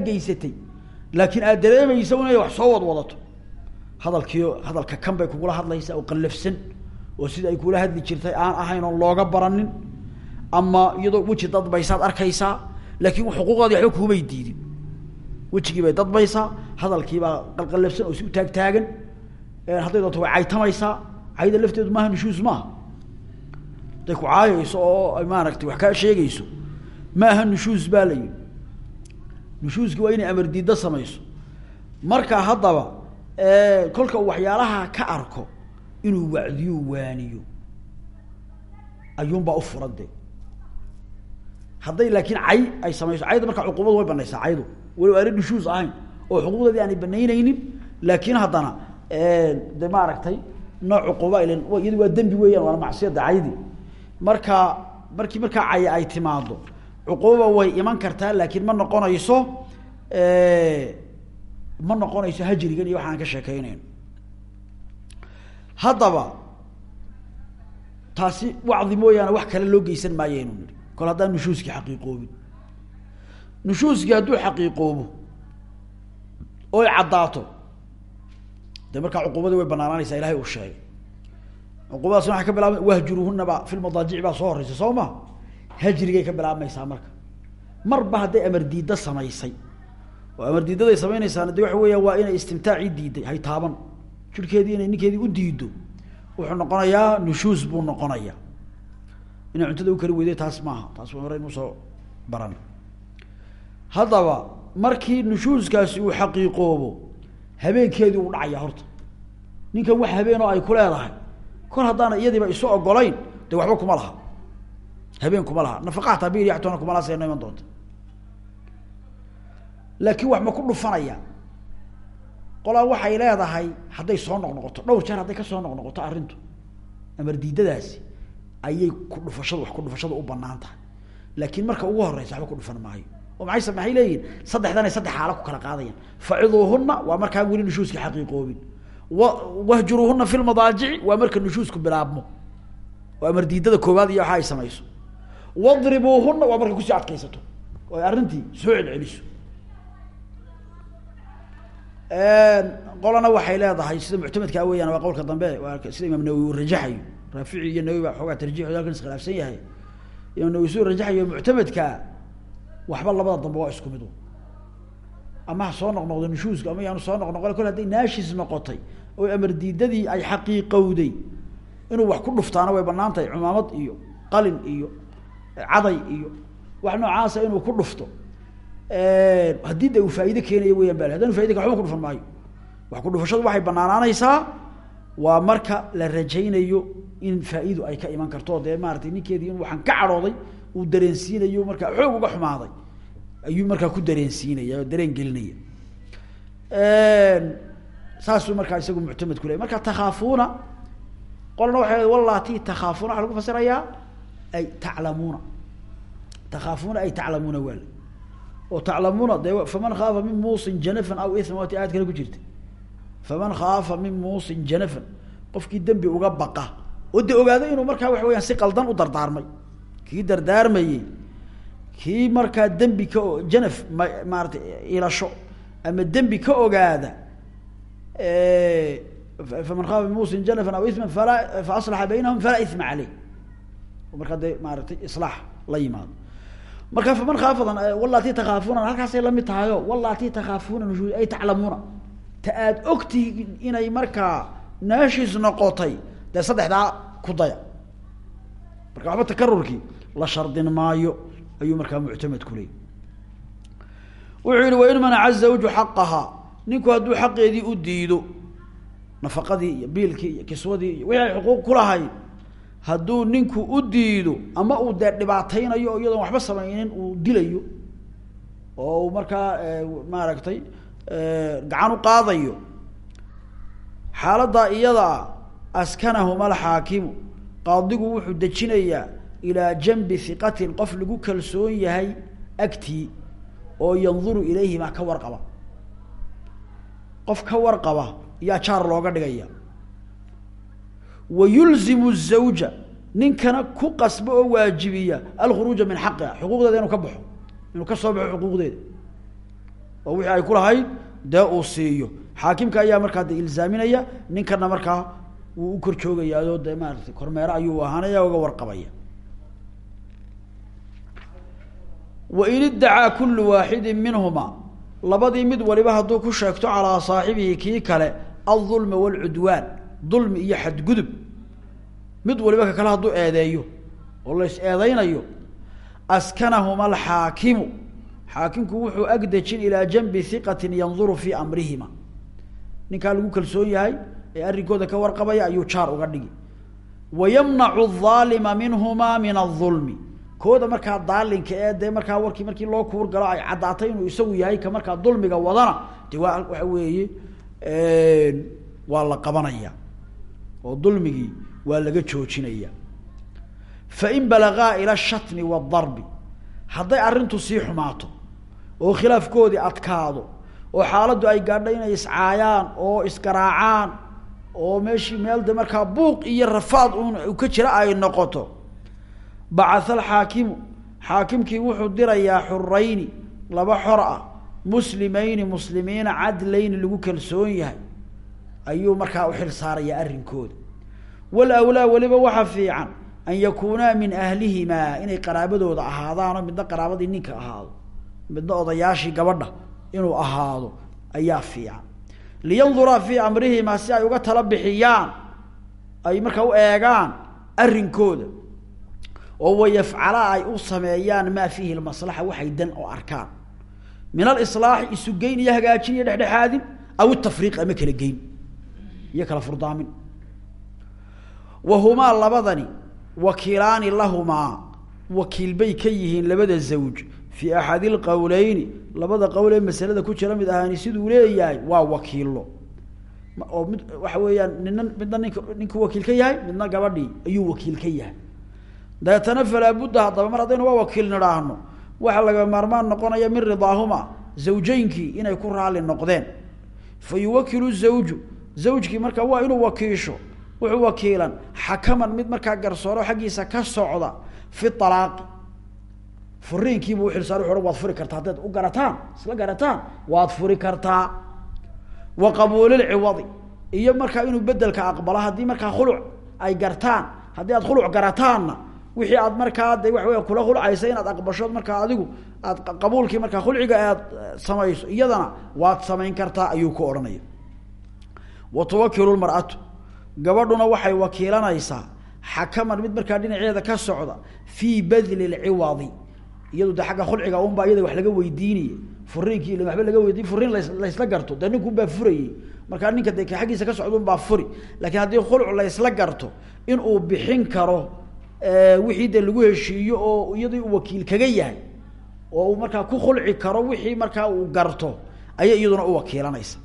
laakiin aad dareemaysa inay wax soo wadwadato. Hadalkiio hadalka kan bay kugula hadlaysaa oo qallafsan oo sida ay kula hadli jirtay aan ahayn oon looga baranin. Ama iyadoo weji dadbaysaad arkaysaa laakiin xuquuqoodii waxba kuumay diidin. Wejigii bay dadbaysaa hadalkiibaa qalqallafsan oo si u taagtaagan hadday doonto way caytamaysaa cayda lafteedu maaha nushuus maaha. Hadday ku caayayso oo ay maaragtay wax kaa sheegayso maaha nushuus baa la yihi nushuuski waa inay amar diiddo samayso. Marka haddaba kolka uu waxyaalaha ka arko inuu wacdiyo waaniyo ayuunbaa u furan de hadday laakiin cay ay samayso cayda markaa cuquubadu way banaysaa caydu. Walow aana nushuus ahayn oo xuquuqdeedii aanay banaynaynin laakiin haddana de maaragtay nooc cuquuba ilan iyadu waa dembi weeyaan waana macsiyada caydi. Marka markii markaa cay ay timaado cuquuba way iman kartaa laakiin ma noqonayso ma noqonayso hajrigan iyo waxaan ka sheekeynayno haddaba taasi wacdi mooyaane wax kale loo geysan maayaynu nihi kol haddaan nushuuskii xaqiiqoobin. Nushuuskii hadduu xaqiiqoobo oy caddaato de markaa cuquubadii way banaanaanaysaa ilahay uu sheegay. Cuquubadaasna waxay ka bilaabma wahjuruhuna ba fi lmadaajici baa soo horeysa soo ma hajrigay ka bilaabmaysaa marka. Marba hadday amar diidda samaysay oo amar diiddaday samaynaysaana de waxa weeya waa inay istimtaacii diiday hay taaban. Jirkeedii inay ninkeedii u diido wuxuu noqonayaa nushuus buu noqonaya. Inay cuntada u kari weyday taas maaha. Taas waa hore inusoo baran. Haddaba markii nushuuskaasi uu xaqiiqoobo habeenkeedii uu dhacaya horta. Ninkan wax habeenoo ay ku leedahay kol haddaana iyadiiba isu ogolayn de waxba kuma laha habeen kuma laha. Nafaqaata bir yatona kuma laha sayno iman doonta laakiin wax ma ku dhufanaya. Qolaa waxay leedahay hadday soo noqnoqoto. Dhowr jeer hadday ka soo noqnoqoto arrintu. Amar diidadaasi ayay ku dhufashadu wax ku dhufashadu u bannaan tahay. Laakiin marka ugu horeysa waxba ku dhufan maayo. Oo maay maxay leeyihiin saddexdan ay saddex xaalo ku kala qaadayaan. Faciduuhuna waa markaan weli nushuuski xaqiiqoobin. Wa fi lmadaajici waa marka nushuusku bilaabmo. Oo amar diidada koowaad iyo waxa ay samayso wadribuuhuna waa markay ku sii adkaysato. Ay arrintii soo celceliso. Qolana waxay leedahay sida muctamadkaa weyaan waa qowlka dambe sida imaam nawowi uu rajaxayo. Raafici iyo nawowi baa xoogaa tarjix halkan iskhilaafsan yahay. Imaam nawowi suu rajaxayo muctamadkaa waxba labada dambe waa isku mid ama ha soo noqnoqdo nushuuska ama yaanu soo noqnoqon kol hadday naashis noqotay oo amar diidadii ay xaqiiqowday inuu wax ku dhuftaana way banaan cumaamad iyo qalin iyo caday iyo wax noocaasa inuu ku dhufto haddii de uu faa'iide keenayo weyaan bal haddanu faida waxba ku dhufan maayo. Wax ku dhufashadu waxay banaanaanaysaa waa marka la rajaynayo in faa-idu ay ka iman karto dee maaratay ninkeedii in waxaan ka cadhooday uu dareensiinayo markaa xoog uga xumaaday ayuu markaa ku dareensiinaya dareen gelinaya. Saasuu markaa isagu muctamad ku ley marka takhaafuuna qolna waxay wallati takhaafuuna waxa lagu fasirayaa ay taclamuuna. Takhaafuuna ay taclamuuna waal. Oo taclamuuna de faman khaafa min muusin janafan aw isma waati aayad kale ku jirta. Faman khaafa min muusin janafan qofkii dembi uga baqa. Oo ogaado inuu markaa waxa weyaan si qaldan u dardaarmay. Kii dardaarmayey kii markaa dembi ka janaf ma maaratay ilasho ama dembi ka ogaada faman khaafa min muusin janafan aw isman falaa fa aslaxa baynahum falaa isma caleyh markaa dee maaragtay islaax la yimaado. Marka faman khaafadan wallati takhaafuuna halkaasay la mid tahayo wallati takhaafuuna nushu ay taclamuuna. Ta aad inay markaa naashis noqotay dee saddexdaa ku daya. Marka waxba takarurkii la shardin maayo ayuu markaa muctamad ku wuxuu yihi wain manaca zawju xaqahaa ninku hadduu xaqeedii u diido nafaqadii biilkii kiswadii wixii xuquuq kulahayd hadduu ninku u diido ama uu dee dhibaateynayo iyadoon waxba samaynin uu dilayo oo uu markaa maaragtay gacan u qaadayo xaaladdaa iyadaa askanahuma alxaakimu qaadigu wuxuu dejinayaa ilaa janbi hiqatin qof lagu kalsoon yahay agtii oo yanduru ilayhima ka warqaba. Qof ka warqaba yaa jaar looga dhigaya wa yulzimu zawja ninkana ku qasba oo waajibiya alkhuruuja min xaqiha xuquuqdeeda inuu ka baxo inuu ka soo baxo xuquuqdeeda. Oo wixii ay ku lahayd dee uu siiyo. Xaakimka ayaa markaa de ilzaaminaya ninkana markaa wuu u kor joogayaao dee maarata kormeere ayuu ahaanaya uga warqabaya. Wain iddacaa kullu waaxidin minhuma labadii mid waliba hadduu ku sheegto calaa saaxibihi kii kale aldulma waalcudwaan dulmi iyo xadgudub mid waliba ka kale eedeeyo oo la is eedeynayo askanahuma alxaakimu. Xaakimku wuxuu agdejin ilaa janbi hiqatin yanduru fii amrihima. Ninkaa lagu kalsoon yahay ee arrinkooda ka warqabaya ayuu jaar uga dhigi. Wa yamnacu aalima minhumaa min aulmi kooda markaa daalinka ee dee markaa warkii markii loo kuur galo ay caddaatay inuu isagu yahay ka markaa dulmiga wadana de waxa weeye waa la qabanaya oo dulmigii waa laga joojinaya. Fain balagaa ila shatmi waadarbi hadday arrintu sii xumaato oo khilaafkoodii adkaado oo xaaladdu ay gaadho inay iscaayaan oo isgaraacaan oo meeshii meel de markaa buuq iyo rafaad un ka jira ay noqoto bacatha alxaakimu xaakimkii wuxuu dirayaa xurayni laba xor ah muslimayni muslimiina cadlayni lagu kalsoon yahay ayuu markaa uxil saarayaa arrinkooda. Walawlaa weliba waxa fiican an yakuunaa min ahlihimaa inay qaraabadooda ahaadaanoo midna qaraabadii ninka ahaado midna odayaashii gabadha inuu ahaado ayaa fiican. Liyanduraa fii amrihimaa si ay uga tala bixiyaan ay markaa u eegaan arrinkooda. Oo wayafcalaa ay u sameeyaan maa fiihi lmaslaxa waxay dan oo arkaan. Min alislaaxi isugeyn iyo hagaajin iyo dhexdhexaadin aw itafriiq ama kala geyn iyo kala furdaamin. Wahumaa labadani wakiilaani lahumaa wakiil bay ka yihiin labada zawj. Fii axadi lqowleyni labada qowl ee masalada ku jira mid ahaani siduu leeyahay waa wakiilo oo mid waxa weeyaan nina midna nink ninku wakiil ka yahay midna gabadhii ayuu wakiil ka yahay. Dabeetana falaa budda haddaba mar haddaynu waa wakiil nidhaahno. Waxaa laga maarmaan noqonaya min ridaahuma zawjeynkii inay ku raali noqdeen. Fa yuwakilu zawju zawjkii marka waa inuu wakiisho wuxuu wakiilan xakaman mid markaa garsooro xaggiisa ka socda fi alaaqi furiinkiibuu uxilsaar wuxu ohan waad furi kartaa haddaad u garataan isla garataan waad furi kartaa. Wa qabuulilciwadi iyo markaa inuu bedelka aqbalo haddii markaa khuluc ay gartaan haddii aad khuluc garataanna wixii aad markaa de waxa weya kula khulcaysa inaad aqbashood markaa adigu aad qabuulkii markaa khulciga aad samayso iyadana waad samayn kartaa ayuu ku odhanaya wa tuwakilu lmar'atu gabadhuna waxay wakiilanaysaa xakaman mid markaa dhinaceeda ka socda fii badli lciwadi iyadu de agga khulciga unbaa iyada wax laga weydiinay furiinkii waba laga weydiin furiin laysla garto dee ninkunbaa furayey markaa ninka de aggiisa ka socda unbaa furi laakiin haddii khulc laysla garto in uu bixin karo wixii de lagu heshiiyo oo iyadii wakiil kaga yahay oo uu ku khulci karo wixii markaa uu garto ayay iyaduna u wakiilanaysa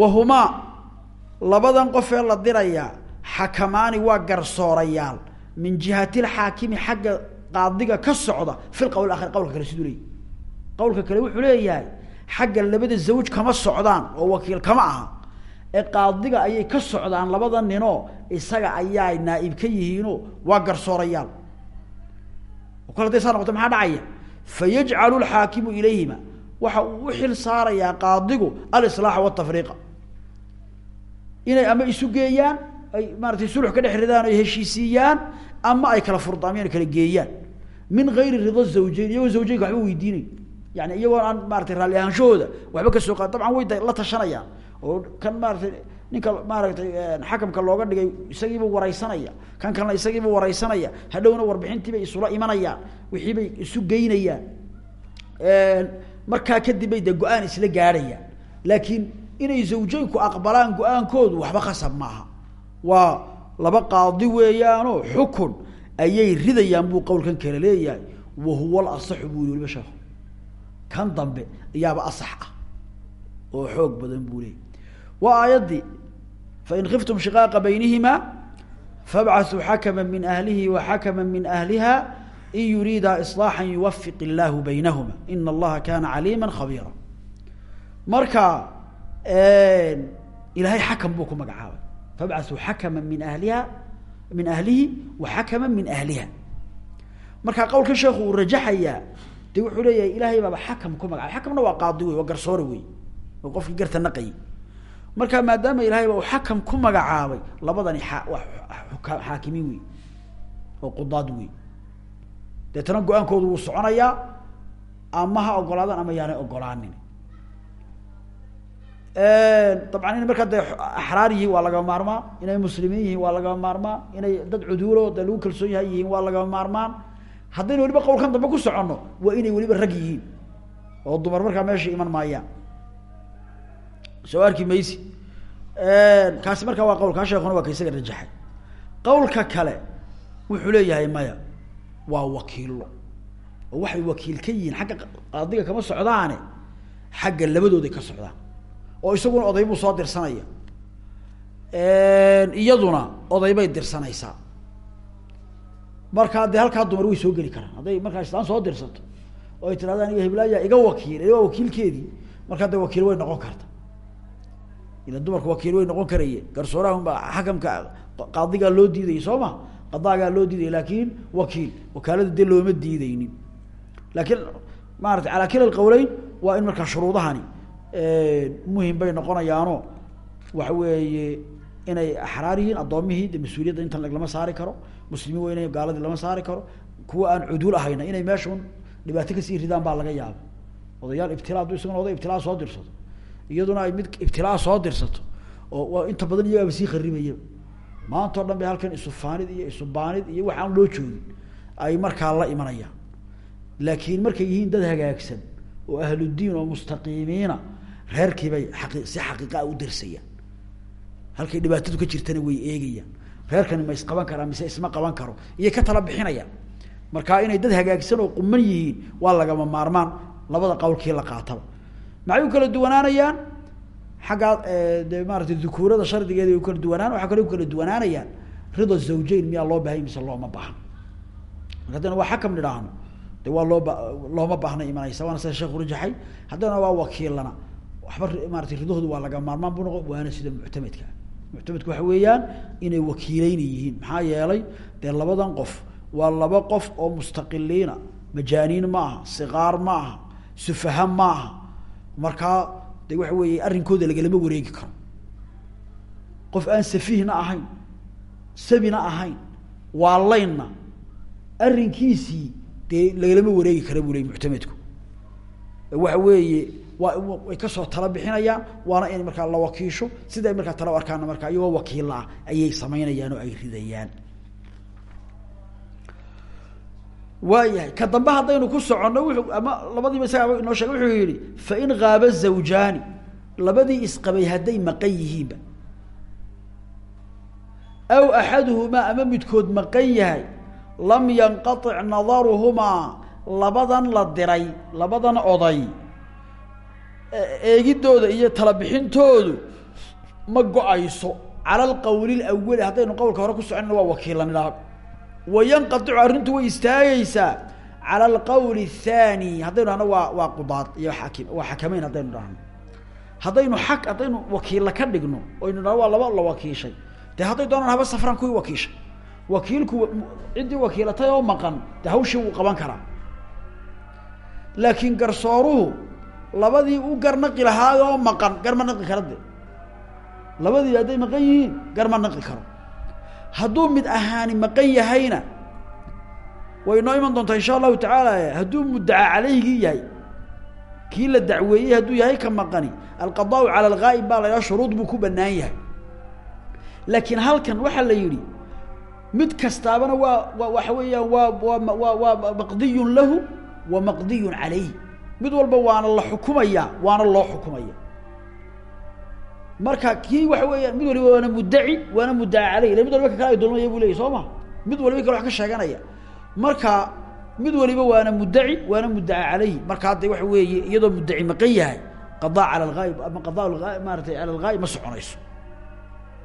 wahumaa labadan qof ee la dirayaa xakamaani waa garsoorayaal. Min jihati lxaakimi xagga qaadiga ka socda fi lqawl akhir qawlka kale siduu leeyay qawlka kale wuxuu leeyahay xagga labada zawj kama socdaan oo wakiil kama aha. Ee qaadiga ayay ka socdaan labada ninoo isaga ayaa naaib ka yihiinoo waa garsoorayaal. Oo kale haday saa noqoto maxaa dhacaya? Fayajcalu lxaakimu ilayhima waxa uu u xil saarayaa qaadigu alislaaxa watafriiqa inay ama isu geeyaan ay maaratay sulux ka dhex ridaan ay heshiisiiyaan ama ay kala furdaamiyaan kala geeyaan. Min gayri rida zawjeyn iyagoo zawjeynka waxba weydiinay yani iyagoo aan maaratay raalli ahaanshahooda waxba ka soo qaad dabcan way la tashanayaan. Oo kan maaratay ninka maaragtay xakamka looga dhigay isagiiba wareysanaya kan kalena isagiiba wareysanaya hadhowna warbixintiibay isula imanayaan wixiibay isu geynayaan markaa kadib bay de go'aan isla gaadhayaan. Laakiin inay zawjeynku aqbalaan go'aankoodu waxba khasab maaha. Waa laba qaadi weeyaanoo xukun ayay ridayaan buu qowlkan kale leeyahay. Wa huwa alasaxu buu yihi waliba kan dambe iyaaba asax ah oo xoog badan buu leeyay waa aayaddii fain khiftum shiqaaqa baynihima fabcaثuu xakma min ahlihi wa xakma min ahliha in yuriida iصlaaxa yuwafiq illaahu baynahuma ina allaha kana caliima khabiira marka ilahay xakam buu ku magacaabay fabcaثuu xakma min ahliha min ahlihi wa xakma min ahliha marka qowlkan sheekhu uu rajaxayaa de wuxuu leeyahay ilahay baaba xakam ku magacabay xakamna waa qaadi wey waa garsoore wey oo qofkii garta naqayay marka maadaama ilahay ba uu xakam ku magacaabay labadani xaakimiin wey oo qudaad wey deetana go'aankoodu wuu soconayaa ama ha ogolaadaan ama yaanay ogolaanin. Dabcan inay markaa de axraar yihiin waa lagama maarmaan inay muslimiin yihiin waa lagama maarmaan inay dad cuduulo de lagu kalsoon yahay yihiin waa lagama maarmaan. Haddaynu weliba qowlkan dambe ku soconno waa inay weliba rag yihiin oo dumar markaa meesha iman maayaan. Soo arki maysi. Kaasi markaa waa qawlkaa sheekuna waa ka isaga rajaxay. Qawlka kale wuxuu leeyahay maya waa wakiilo oo waxay wakiil ka yihiin xagga qaadiga kama socdaane xagga labadooday ka socdaan. Oo isaguna oday buu soo dirsanaya. Iyaduna oday bay dirsanaysaa. Markaa dee halkaa dumar way soo geli karaan. Hadday markaa islaan soo dirsato oo ay tirahda aniga heblaaya iga wakiil waa wakiilkeedii. Markaa de wakiil way noqon karta. Ila dumarka wakiil way noqon karayeen. Garsooraha unbaa xakamka qaadigaa loo diidayay soo ma qadaagaa loo diidaya laakin wakiil. Wakaalada dee looma diideynin laakiin maarata calaa kila qawleyn waa in markaa shuruudahani muhiim bay noqonayaano waxa weeye inay axraar yihiin addoomihii de mas'uuliyadda intan lama saari karo muslimiin weyne gaaladii lama saari karo kuwa aan cuduul ahayna inay meeshun dhibaato ka sii ridaan baa laga yaaba odayaal ibtilaa hadduu isaguna oday ibtilaa soo dirsato. Iyaduna ay mid ibtilaa soo dirsato oo inta badan iyagaaba sii kharibayaba maanta o dhan bay halkan isufaanid iyo isubaanid iyo wax aan loo joogin ay markaa la imanayaan. Laakiin markay yihiin dad hagaagsan oo ahludiin oo mustaqiimiina reerkiibay aqi si xaqiiqaa u dirsayaan. Halkay dhibaatadu ka jirtana way eegayaan. Reerkani ma isqaban karaa mise isma qaban karo. Iyay ka tala bixinayaan. Marka inay dad hagaagsan oo quman yihiin waa lagama maarmaan labada qawlkii la qaataba. Maxay u kala duwanaanayaan xaggaa de maarata dukuurada shardigeeda ay u kala duwanaan waxaa kale u kala duwanaanayaan. Rida zawjeyn miyaa loo bahay mise looma baahno marka haddana waa xakam nidhaahno. De waa loo ba looma baahna imanaysa waana sida sheekhu rajaxay. Haddana waa wakiilana. Waxba maarata ridahoodu waa laga maarmaan bu noqon waana sida muctamedka muctamedku waxa weeyaan inay wakiileyna yihiin. Maxaa yeelay dee labadan qof waa laba qof oo mustaqiliina majaaniin ma aha siqaar ma aha sufaha ma aha. Markaa de waxa weeye arrinkooda lagalama wareegi karo. Qof aan safihna ahayn sabina ahayn waa laynna arrinkiisii dee lagalama wareegi kara buu ley muctamedku waxa weeye waa way ka soo tala bixinayaan waana in markaa la wakiisho sida ay markaa tala arkaana markaa iyagoo wakiilla ah ayay samaynayaan oo ay ridayaan waayahay ka dambe haddaynu ku soconno wuxuu ama labadiiba isagaa inoo sheegay wuxuu yihi fain haaba zawjaani. Labadii isqabay hadday maqan yihiinba. Aw axaduhumaa ama midkood maqan yahay lam yanqaطic nadaruhumaa labadan la diray labadan oday. Eegidooda iyo talabixintoodu ma go'ayso. Cala alqawli lawali haddaynu qowlka hore ku soconayna waa wakiilan idhaah wayanqaicu arrintu way istaagaysaa cala alqawli athani. Haddaynu dhahno waa waa qudaad iyo xaakim waa xakameyn haddaynu dhahno haddaynu xaq haddaynu wakiilla ka dhigno oynu dhahno waa laba la wakiishay. Dee hadday doonaan haba safraan kuwii wakiishay wakiilku ciddii wakiilatay oo maqan dee hawshii wuu qaban karaa. Laakiin garsooruhu labadii u garnaqi lahaay oo maqan garma naqi kara de labadii hadday maqan yihiin garma naqi karo hadduu mid ahaani maqan yahayna way noo iman doontaa insha allahu tacaala hadduu muddaca calayhigii yahay kii la dacweeyey hadduu yahay ka maqani alqadaau cala alghaa'ib baa la yidhaha shuruud buu ku banaan yahay. Laakiin halkan waxaa la yidhi mid kastaabana waa wa waxa weeyaan waa waa waa waa maqdiyun lahu wa maqdiyun calayh mid walba waana la xukumaya waana loo xukumaya marka kii waxa weeyaan mid waliba waana muddaci waana muddaca caleyh mid waliba ka kale ay dulmaya bu ma? Mid waliba kale wax ka sheeganaya. Marka mid waliba waana muddaci waana muddaca caleyhi. Markaa de waxa weeye iyadoo muddaci maqan yahay qadaa cala alghaayib ama qadaa a maaratay cala alghaayib ma soconayso.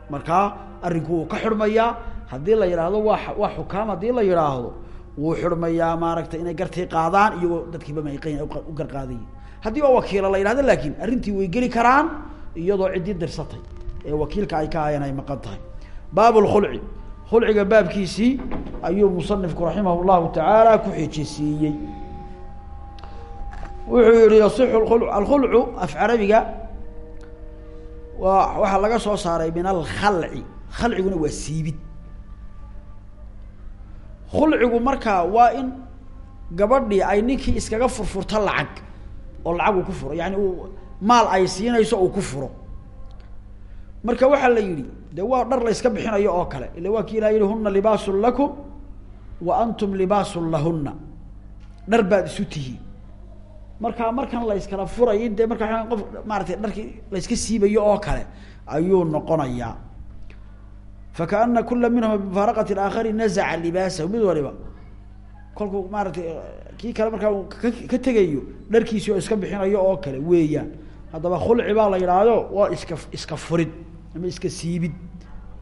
Markaa arrinku ka xidhmayaa haddii la yidhaahdo waa waa xukaam haddii la yidhaahdo wuu xidhmayaa maaragtay inay gartii qaadaan iyagoo dadkiiba maqan u garqaadayi haddii waa wakiila la yidhahdo laakiin arrintii way geli karaan iyadoo ciddii dirsatay ee wakiilka ay ka hayeen ay maqan tahay. Baab lkhulci khulciga baabkiisii ayuu musanifku raximah llahu tacaala ku xijisiiyey. Wuxuu yihi yasixu alkhulcu af carabiga waa laga soo saaray min alkhalci. Khalciguna waa siibid. Khulcigu markaa waa in gabadhii ay ninkii iskaga furfurto lacag oo lacag uu ku furo. Yani uu maal ay siinayso uu ku furo. Marka waxaa la yidhi de waa dhar la yska bixinayo oo kale. Ila waa ki ilah yihi huna libaasun lakum wa antum libaasun lahuna dhar baad isu tihiin markaa markan la yskala furayo dee markaa qof maaratay dharkii la yska siibayo oo kale ayuu noqonayaa. Fakaana kula minhuma bimufaaraqati aakhari nazaca libaasahu. Mid waliba kolkuu maaratay kii kale markaa ka tegayo dharkiisi oo iska bixinayo oo kale weeyaan haddaba khulci baa la yidhaahdo waa iska iska furid ama iska siibid.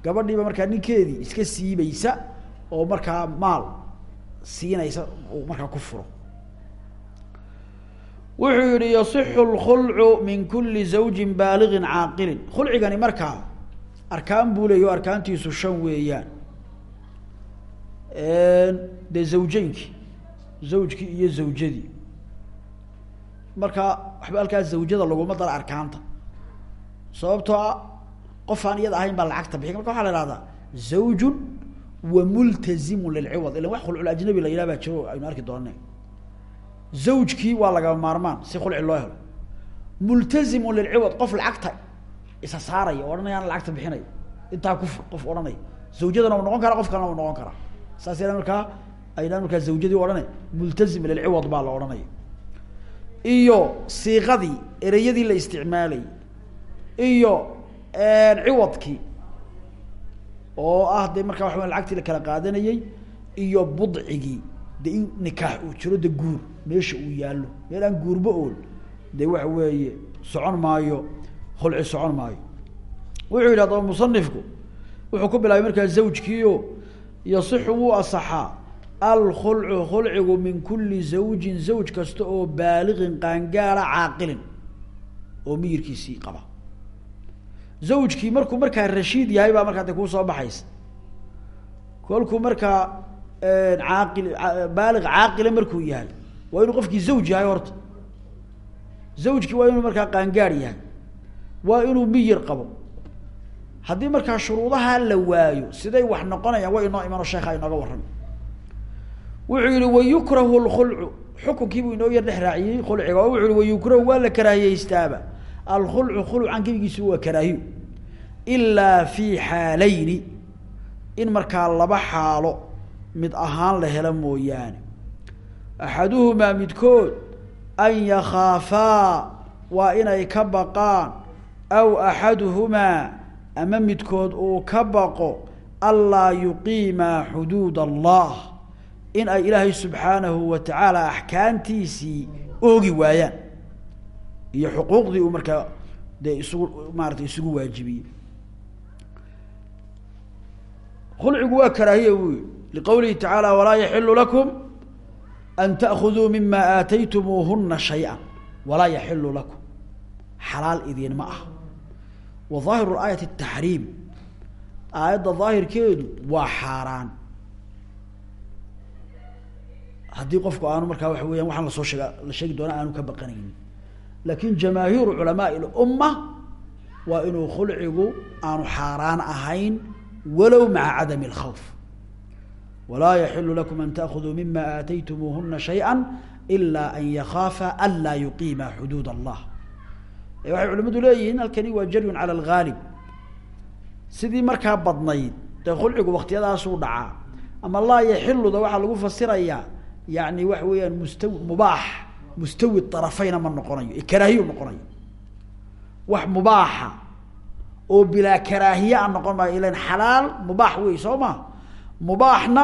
Gabadhiiba markaa ninkeedii iska siibaysa oo markaa maal siinaysa uu markaa ku furo. Wuxuu yihi yasixu lkhulcu min kuli zawjin baaliqin caaqilin. Khulcigani markaa arkaan buu o arkaantiisu shan weeyaan. Dee zawjeynkii zawjkii iyo zawjadii marka waxba halkaa zawjada laguma dara arkaanta. Sababtoo ah qof aan iyada ahayn baa lacagta bixi. Marka waxaa la ihahdaa zawjun wa multazimun lilciwad ilan wax khulcul ajnabi la yidhah baa jiro aynu arki doone zawjkii waa lagaba maarmaan si khulci loo helo. Multazimun lilciwad qof lacagta isa saaraya o lacagta bixinaya intaa ku qof odhanaya zawjadana uu noqon karaa qof kalena uu noqon karaa. Saas yadan markaa markaa zawjadii odhanay multazim lilciwad baa la odhanaya iyo siiqadii ereyadii la isticmaalayy iyo ciwadkii oo ah de markaa waxa weya lacagtii la kala qaadanayey iyo budcigii de in nikaax uu jiro de guur meesha uu yaallo meel aan guurba ool de waxa weeye socon maayo khulci socon maayo. Wuxuu yidhi adaba musanifku wuxuu ku bilaabay markaa zawjkiio yasixu wuu alkhulcu khulcigu min kuli zawjin zawj kasta oo baaliqin qaangaara caaqilin oo miyirkiisii qaba. Zawjkii markuu markaa rashiid yahay baa markaa de kuu soo baxaysa. Kolkuu markaa caaqil baaliq caaqila markuu yahay waa inuu qofkii zawj yahay horta. Zawjkii waa inuu markaa qaangaar yahay waa inuu miyir qabo. Haddii markaa shuruudaha la waayo siday wax noqonayaan way inoo imanoo sheekha inooga warrami wuxuu yihi wayukrahu lkhulcu xukunkiibuu inoo yar dhex raaciyey khulciga. Oo wuxu yihi wayukrahu waa la karaahiyeystaaba alkhulcu khulcan gebigiisu waa karaahiyo ilaa fi xaalayni. In markaa laba xaalo mid ahaan la helo mooyaane. Axaduhumaa midkood an yakhaafaa. Waa inay ka baqaan. Aw axaduhumaa ama midkood uu ka baqo anlaa yuqiimaa xuduud allah in ay ilaahay subxaanahu wa tacaala axkaamtiisii oogi waayaan. Iyo xuquuqdii uu markaa dee isugu maarata isugu waajibiyey. Khulcigu waa karaahiya buu yihi liqawlihi tacaala walaa yaxilu lakum an taakuduu mima aataytumuuhuna shaya walaa yaxilu lakum. Xalaal idin ma aha wa aahiru aayati taxriim aayadda daahirkeedu waa xaaraan haddii qofku aanu markaa waxa weeyaan waxaan lasoo sheega la sheegi doona aanu ka baqanaynin lakin jamaahiiru culamaai اlumma waa inuu khulcigu aanu xaaraan ahayn walow maca cadami اlkhawf walaa yaxilu lakum an taأkhuduu mima aataytumuuhuna shayئa ila an yakaafa an laa yuqiima xuduud allah waxay culimadu leeyihiin halkani waa jaryun cala alghaalib sidii markaa badnayd dee khulcigu waktiyadaasuu dhacaa ama laa yaxiluda waxaa lagu fasirayaa yani waxa weeyaan mustawi mubaax mustawi طarafayna ma noqonayo ee karaahiyu noqonayo. Wax mubaaxa oo bilaa karaahiye a noqon maayo ilan xalaal mubaax wey soo ma? Mubaaxna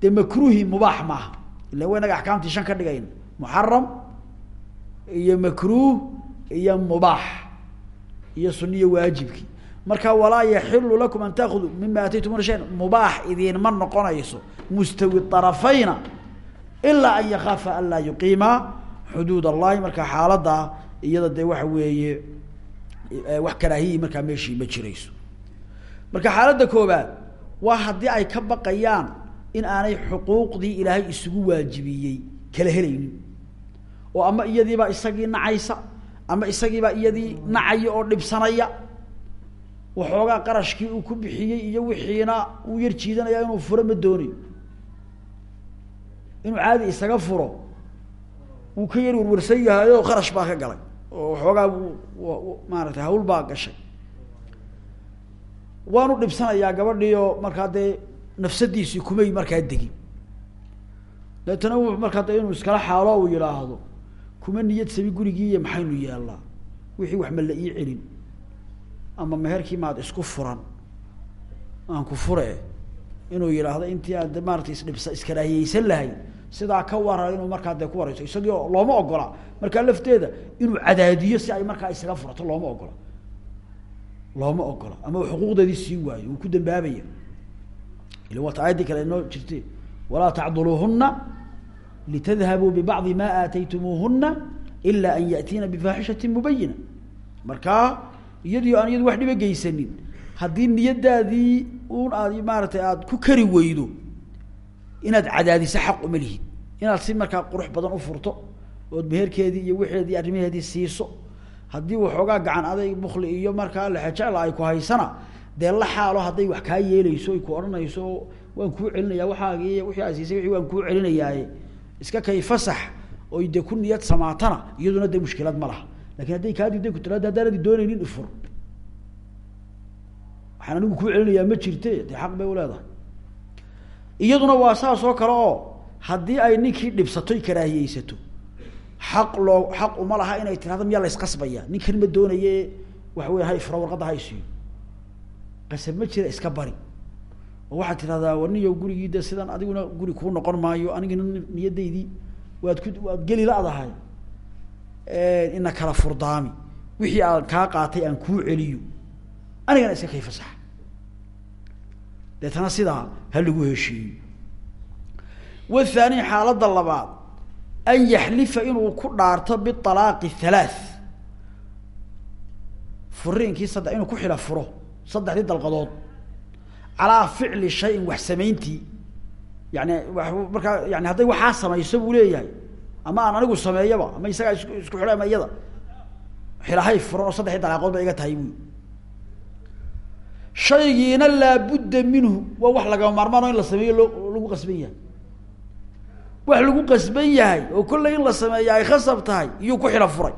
dee makruuhi mubaax maaha. Ila wa inaga axkaamtii shan ka dhigayn. Muxaram iyo makruuh iyo mubaax iyo suniyo waajibkii marka walaa yaxilu lakum an taakuduu mima aataytumuna shayan. Mubaax idiinma noqonayso. Mustawi طarafayna ilaa an yakaafa an laa yuqiima xuduud allahi marka xaaladda iyada dee waxa weeye wax karaahiyi markaa meeshii ma jirayso. Marka xaaladda koobaad waa haddii ay ka baqayaan in aanay xuquuqdii ilaahay isugu waajibiyey kala helaynin. Oo ama iyadiibaa isagii nacaysa ama isagiibaa iyadii nacaya oo dhibsanaya. Waxoogaa qarashkii uu ku bixiyey iyo wixiina uu yar jiidanaya inuu furo ma doonayo inuu caadi isaga furo wuu ka yar warwarsan yahay oo kharash baa ka galay oo waxoogaa maaratay hawl baa gashay. Waanu dhibsanayaa gabadhiioo markaa dee nafsadiisii kumay markaa degin. Deetana w markaa de inuu iskala xaalo uu yidhaahdo kuma niyad sami gurigiiiyo maxaynu yeelnaa wixii wax ma la ii celin. Ama meherkii maad isku furan aan ku fure inuu yidhaahdo intii aad de maarata isdhibsa iskaraahiyeysan lahay sidaa ka wara inuu markaa dee ku wareyso. Isagii looma ogola. Markaa lafteeda inuu cadaadiyo si ay markaa isaga furato looma ogola. Looma ogola. Ama xuquuqdeedii sii waayo wuu ku dambaabaya. Ila waata aayaddii kale inoo jirte walaa tacduluuhuna litadhabuu bibacdi ma aataytumuuhuna ila an ya'tiina bifaaxishati mubayina. Markaa iyadii aan iyadu wax dhiba geysanin haddii niyadaadii un aad maaratay aada ku kari weydo inaad cadaadiso xaq uma lihid inaad si markaa qurux badan u furto ood meherkeedii iyo wixeedii arrimaheedii siiso haddii waxoogaa gacan aday bukli iyo markaa lexejecla ay ku haysana dee la xaalo hadday wax kaa yeeleyso ay ku odhanayso waan kuu celinaya waxaagi wixii aa siisay wixii waan kuu celinayaaye. Iska kay fasax oy dee ku niyad samaatana iyaduna dee mushkilad ma laha. Lakin hadday kaa diiday ku tiraada haddaanadi doonaynin ifur waxaan anigu kuu celinayaa ma jirte dee xaq bay uleedahay iyaduna waa saas oo kale oo haddii ay ninkii dhibsatoy karaahiyeysato xaq loo xaq uma laha inay tirahdo miyaa la isqasbaya? Ninkan ma doonaye waxa weya ha ifuro warqadda ha qasab ma jira iska bari. Oo waxaad tirahdaa warniyo gurigii de sidan adiguna guri kuu noqon maayo anigina niyadaydii waad ku waad geli la-dahay ina kala furdaami. Wixii aan kaa qaatay aan kuu celiyo. Anigana iska kay fasax deetana sidaa ha lagu heshiiyo wathani xaaladda labaad an yaxlifa inuu ku dhaarto bialaaqi halaath furiinkii saddex inuu ku xila furo saddexdii dalqadood. Calaa ficli shayin wax samayntii. Yani markaa yani hadday waxaa samayso buu leeyahay. Ama aan anigu sameeyaba ama isagaa is isku xidhay ama iyada. Xilahay furan oo saddexii dalaaqood ba iga tahay bui shaygiina laabudda minhu waa wax lagama maarmaano in la sameeyo loo lagu qasban wax lagu qasban yahay oo kollay in la sameeya ay khasab tahay iyuu ku xilo furay.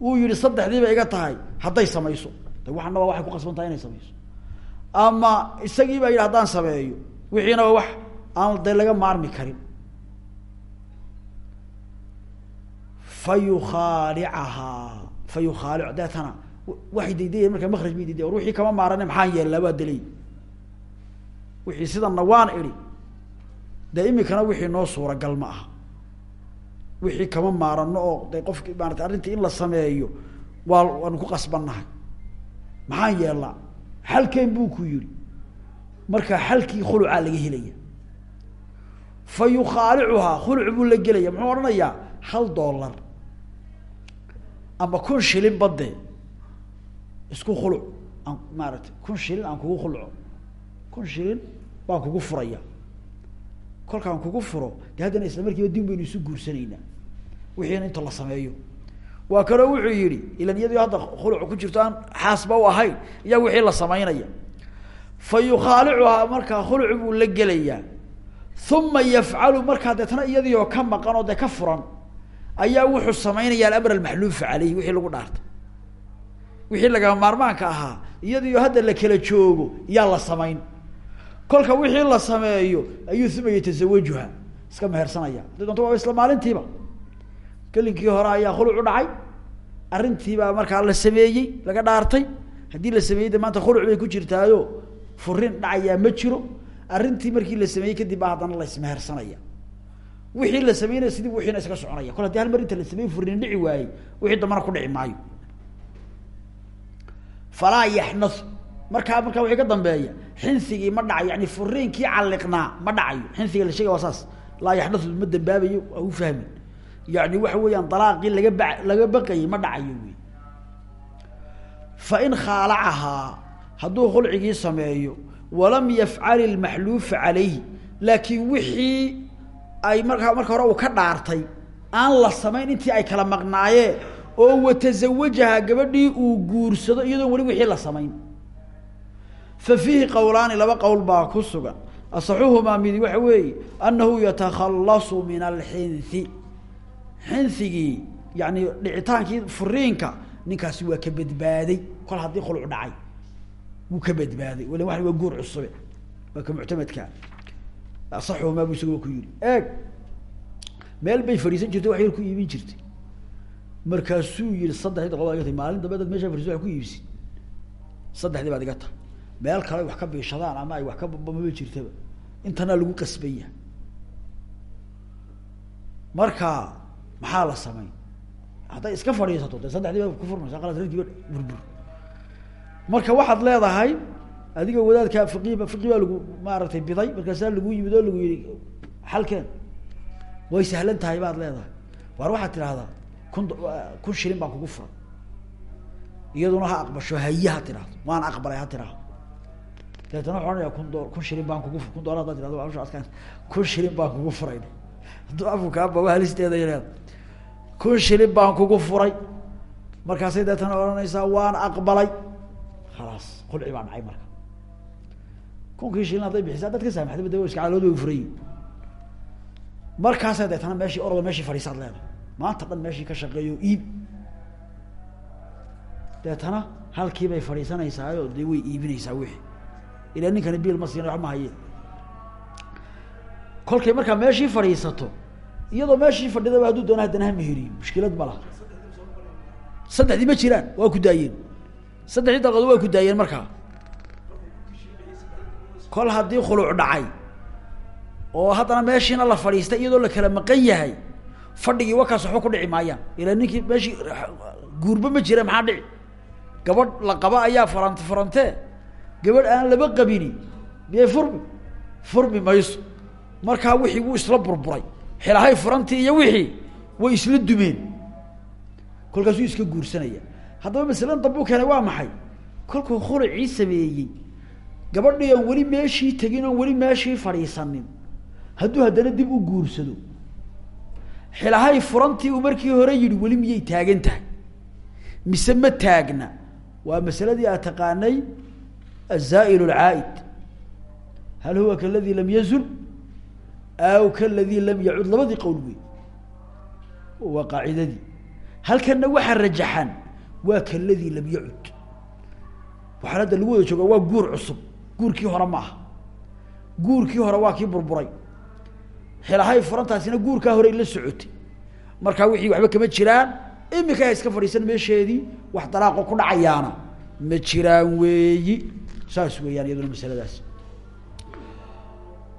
Uu yihi saddexdiiba iga tahay hadday samayso. De waxanaba waxay ku qasban tahay inay samayso. Ama isagii baa yidhi haddaan sameeyo. Wixiinaba wax aan dee laga maarmi karin. Fa yukhaalicahaa fa yukhaalic deetana waxay daydayeen markaa makraj bay daydayan war wixii kama maarane maxaan yeellaa waa delay wixii sidanna waan idhi dee imikana wixii noo suuragal ma aha. Wixii kama maarano oo de qofki maarata arrintii in la sameeyo waa waanu ku qasbannahay. Maxaan yeellaa xalkeen buu ku yihi markaa xalkii khulucaa laga helaya. Fa yukhaalicuhaa khuluc buu la gelaya muxuu odhanayaa hal dollar. Ama kun shilin badde isku khuluc aan maaragtay kun shilin aan kugu khuluco. Kun shilin baan kugu furaya kolkaan kugu furo de haddana isla markiiba din baynu isu guursanaynaa wixiina inta la sameeyo. Waa kaloo wuxuu yihi ilan iyadii hadda khuluc ku jirto aan xaasba u ahayn iya wixii la samaynaya. Fa yukhaalicuhaa markaa khuluc buu la gelayaa. Uma yafcalu markaa deetna iyadii oo ka maqan oo dee ka furan ayaa wuxuu samaynaya alamr almaxluufa caleyhi wixii lagu dhaartay wixii lagama maarmaanka ahaa iyadiio hadda la kala joogo yaa la samayn kolka wixii la sameeyo ayuu uma yatazawajuha iska mehersanaya. Hadii doonto waa isla maalintiiba. Kelinkii hore ayaa khuluc u dhacay arrintiibaa markaa la sameeyey laga dhaartay. Haddii la sameeyey maanta khuluc bay ku jirtaayo furin dhacayaa ma jiro. Arrintii markii la sameeyey kadib haddana la ismehersanaya. Wixii la sameynaya sidii wixiina iska soconaya. Kol haddii hal mar inta la sameeyey furin dhici waayey wixii dambana ku dhici maayo. Falaa yaxnas markaa markaa wixii ka dambeeya xinsigii ma dhacayo yani furiinkii calliqnaa ma dhacayo. Xinsiga la sheegay waa saas. Laa yaxnasu ma dambaabayo waa u fahmin. Yani waxa weeyaan dalaaqii laga ba laga baqayay ma dhacayo wey fa in khaalacahaa hadduu khulcigii sameeyo walam yafcal ilmaxluufa calayhi laakiin wixii ay markaa marka hore uu ka dhaartay aan la samayn intii ay kala maqnaayeen oo watazawajaha gabadhii uu guursado iyadoon weli wixii la samayn fa fiihi qowlaani laba qowl baa ku sugan. Asaxuhumaa midi waxa weeye annahu yatakhallasu min alxinthi. Xinhigii yani dhicitaankii furiinka ninkaasi waa ka badbaaday. Kol haddii khuluc dhacay wuu ka badbaaday. Wala waa waa guur cusube. Waa ka muctamadkaa asaxuhumaa buu isagoo ku yihi eeg meel bay fadhiisan jirtay wax yar ku iibin jirtay. Markaasuu yihi saddexdii maalin saddexdii baad iga tahay meel kale ay wax ka biishadaan ama ay wax ka babamaba jirtaba. Intanaa lagu qasbaya marka maxaa la samayn hadday iska fadhiisato de saddexdii ba ku furmaysa qalas rantiiba burbur. Marka waxaad leedahay adiga wadaadka fiqiba fiqi baa lagu maaragtay biday. Markaasaa lagu yimid oo lagu yihi xalkeen way sahlan tahay baad leedahay. Waar waxaad tidahdaa kun kun shilin baan kugu furay iyaduna ha aqbasho haye ha tidhahdo waan aqbalay ha tidhahdo dabeetana waxa ohanaya kun do kun shilin baan kugu kun dolar hadaad tirahdo waa adkaan kun shilin baan kugu furay. Hadduu afku kaababa halisteeda yareed kun shilin baan kugu furay. Markaasay deetana odhanaysaa waan aqbalay. Khalaas qulci baa dhacay marka. Kunkii shilin hadday bixisaa dad ka saamaxdaba de iska calood way furayi markaasa deetana meeshii orada meeshii fadhiisaad leedahay. Maanta dhan meeshii ka shaqeeyo iib. Deetana halkii bay fadhiisanaysaao dee way iibinaysaa wixii ilaa ninkani biil ma siina ma haye. Kolkay markaa meeshii fadhiisato iyadoo meeshii fadhidaba hadduu doona haddana ha meheriyo mushkilad ma laha. Saddexdii ma jiraan waa ku daayeen. Saddexdii dalqood waa ku daayeen markaa. Kol haddii khuluc dhacay oo haddana meeshiina la fadhiistay iyadoo la kala maqan yahay fadhigii wakaas waxba ku dhici maayaan. Ilaa ninkii meeshii guurba ma jira maxaa dhici? Gabadh la qaba ayaa farant farantee gabadh aan laba qabini. Miyay furmi furmi mayso. Markaa wixii wuu isla burburay. Xilahay furantii iyo wixii way isla dumeen. Kolkaasuu iska guursanaya. Haddaba masalan dambuu keenay waa maxay? Kolkuu khulucii sameeyey. Gabadhii oon weli meeshii tegin oon weli meeshii fadhiisanin. Hadduu haddana dib u guursado. Xilahay furantii uu markii hore yihi weli miyay taagan tahay? Mise ma taagna? Waa masaladii aad taqaanay azaa'il alcaa'id hal huwa kaladi lam yazul aw kaladi lam yacud labadii qowl wey waa qaacidadii halkana waxaa rajaxan waa kaladi lam yacud waxaan hadda lagu wada jooga waa guur cusub guurkii hore ma aha guurkii hore waa kii burburay xilahay furantaasina guurkaa hore la socotay markaa wixii waxba kama jiraan imika iska fadhiisan meesheedii wax dalaaqo ku ma jiraan weeyi saas weeyaan iyaduna masaladaas.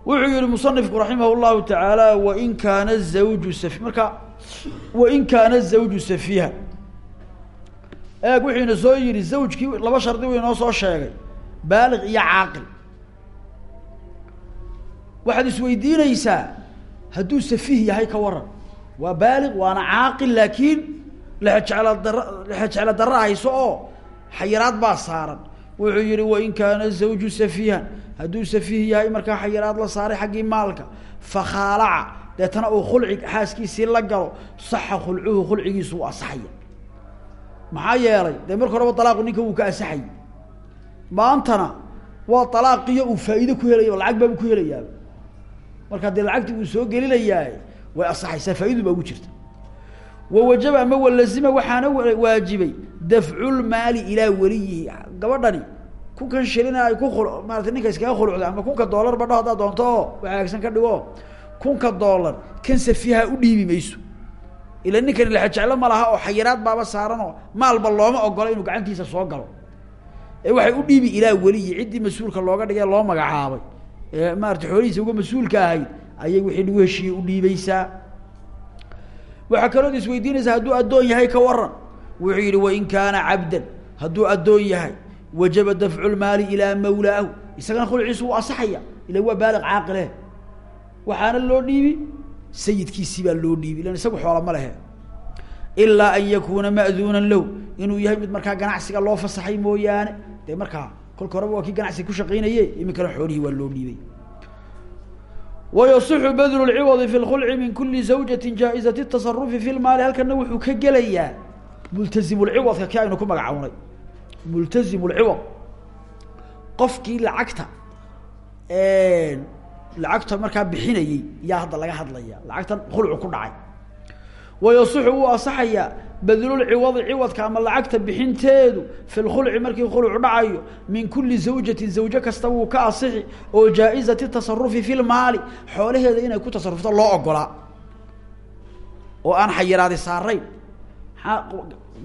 Wuxuu yihi musanifku raximah llahu tacaala wain kaana zawju safi marka wain kaana zawju safiha eeg wuxuu ina soo yihi zawjkii laba shardi uu inoo soo sheegay baaliq iyo caaqil. Waxaad isweydiineysaa hadduu safiih yahay ka waran waa baaliq waana caaqil laakiin lexejecla dara lexejecla dara hayso oo xayiraad baa saaran wuxuu yihi wain kaana zawju safiihan. Hadduu safiih yahay markaa xayiraad la saaray xaggii maalka. Fakhaalaca deetana uu khulci xaaskiisii la galo saxa khulcuhu khulcigiisu u asaxaya maxaa yeelay dee marka horeba dalaaqu ninka wuu ka asaxayay maantana waa dalaaqiyo uu faa'iide ku helaya lacag baabu ku helayaaba marka dee lacagtii uu soo gelinayaa way asaxaysaa faa'idu baa ugu jirta. Wawajaba ama walazima waxaana waajibay dafculmaali ilaa weliyihi. Gabadhani kunkan shilina ay ku maarata ninka iskaga khulucda ama kunka doolar badho haddaad doonto oo wanaagsan ka dhigo. Kunka doolar kan safiiha u dhiibi ila ninkani lexejeclo ma laha oo xayiraad baaba saaran oo maalba looma ogola inuu gacantiisa soo galo. Ee waxay u dhiibi ilaa weliyi ciddii mas'uulka looga dhigay loo magacaabay. Ee maarata xoolihiisa uga mas'uulka ahayd ayay wixii lagu heshiiyey u dhiibaysaa. Waxaa kalood isweydiinaysaa hadduu addoon yahay ka waran wuxuu yihi wain kaana cabdan hadduu addoon yahay wajaba dafcu lmaali ilaa mawlaahu. Isagana khulciisu wuu asaxaya ila waa baaliq caaqile waxaana loo dhiibi? Sayidkiisii baa loo dhiibi ilan isagu xoola ma lehe ilaa an yakuuna ma'duunan lahu inuu yahay mid markaa ganacsiga loo fasaxay mooyaane. Dee markaa kolka horeba waa kii ganacsiga ku shaqaynaye iminkana xoolihii waa loo dhiibay. Wayasixu badlu lciwadi fi lkhulci min kuli zawjati jaa-izati tasarufi fi lmaali halkana wuxuu ka gelayaa multazimu lciwadka kii aynu ku magacawnay. Multazimu lciwad qofkii lacagta lacagta markaa bixinayey yaa hadda laga hadlaya lacagtan khulcu ku dhacay. Wayasixu wuu asaxayaa badlulciwadi ciwadka ama lacagta bixinteedu fi lkhulci markii khulcu dhacayo min kuli zawjatin zawjo kasta wuu ka asixi oo jaa-izati tasarufi fi lmaali xoolaheeda inay ku tasarufto loo ogolaa. Oo aan xayiraadi saarayn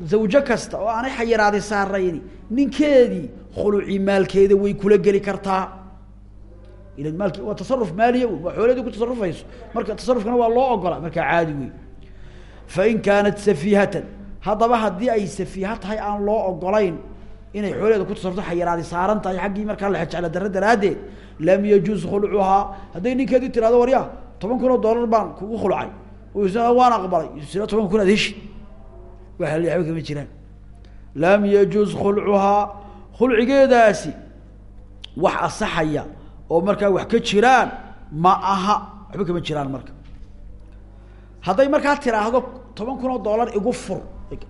zawjo kasta oo aanay xayiraadi saarayni ninkeedii khuluci maalkeeda way kula geli kartaa. Ila maalki waa tasaruf maaliya wey waa ku tasarufayso marka tasarufkana waa loo ogolaa markaa caadi wey fain kaanat safiihatan haddaba haddii ay safiiha tahay aan loo ogolayn inay xoolaheeda ku tasarufto xayiraadi saaran tahay xaggii markaa la jecla daro daraaddeed lam yajuz khulcuhaa hadday ninkeedii tirahdo warya toban kun oo dollar baan kugu khulcay waan aqbalay. Toban kun heshi waa waxba kama jiraan. Lam yajuz khulcuhaa khulcigeedaasi wax asaxaya oo markaa wax ka jiraan ma aha waxba kama jiraan marka. Hadday markaa tiraahdo toban kun oo dollar igu fur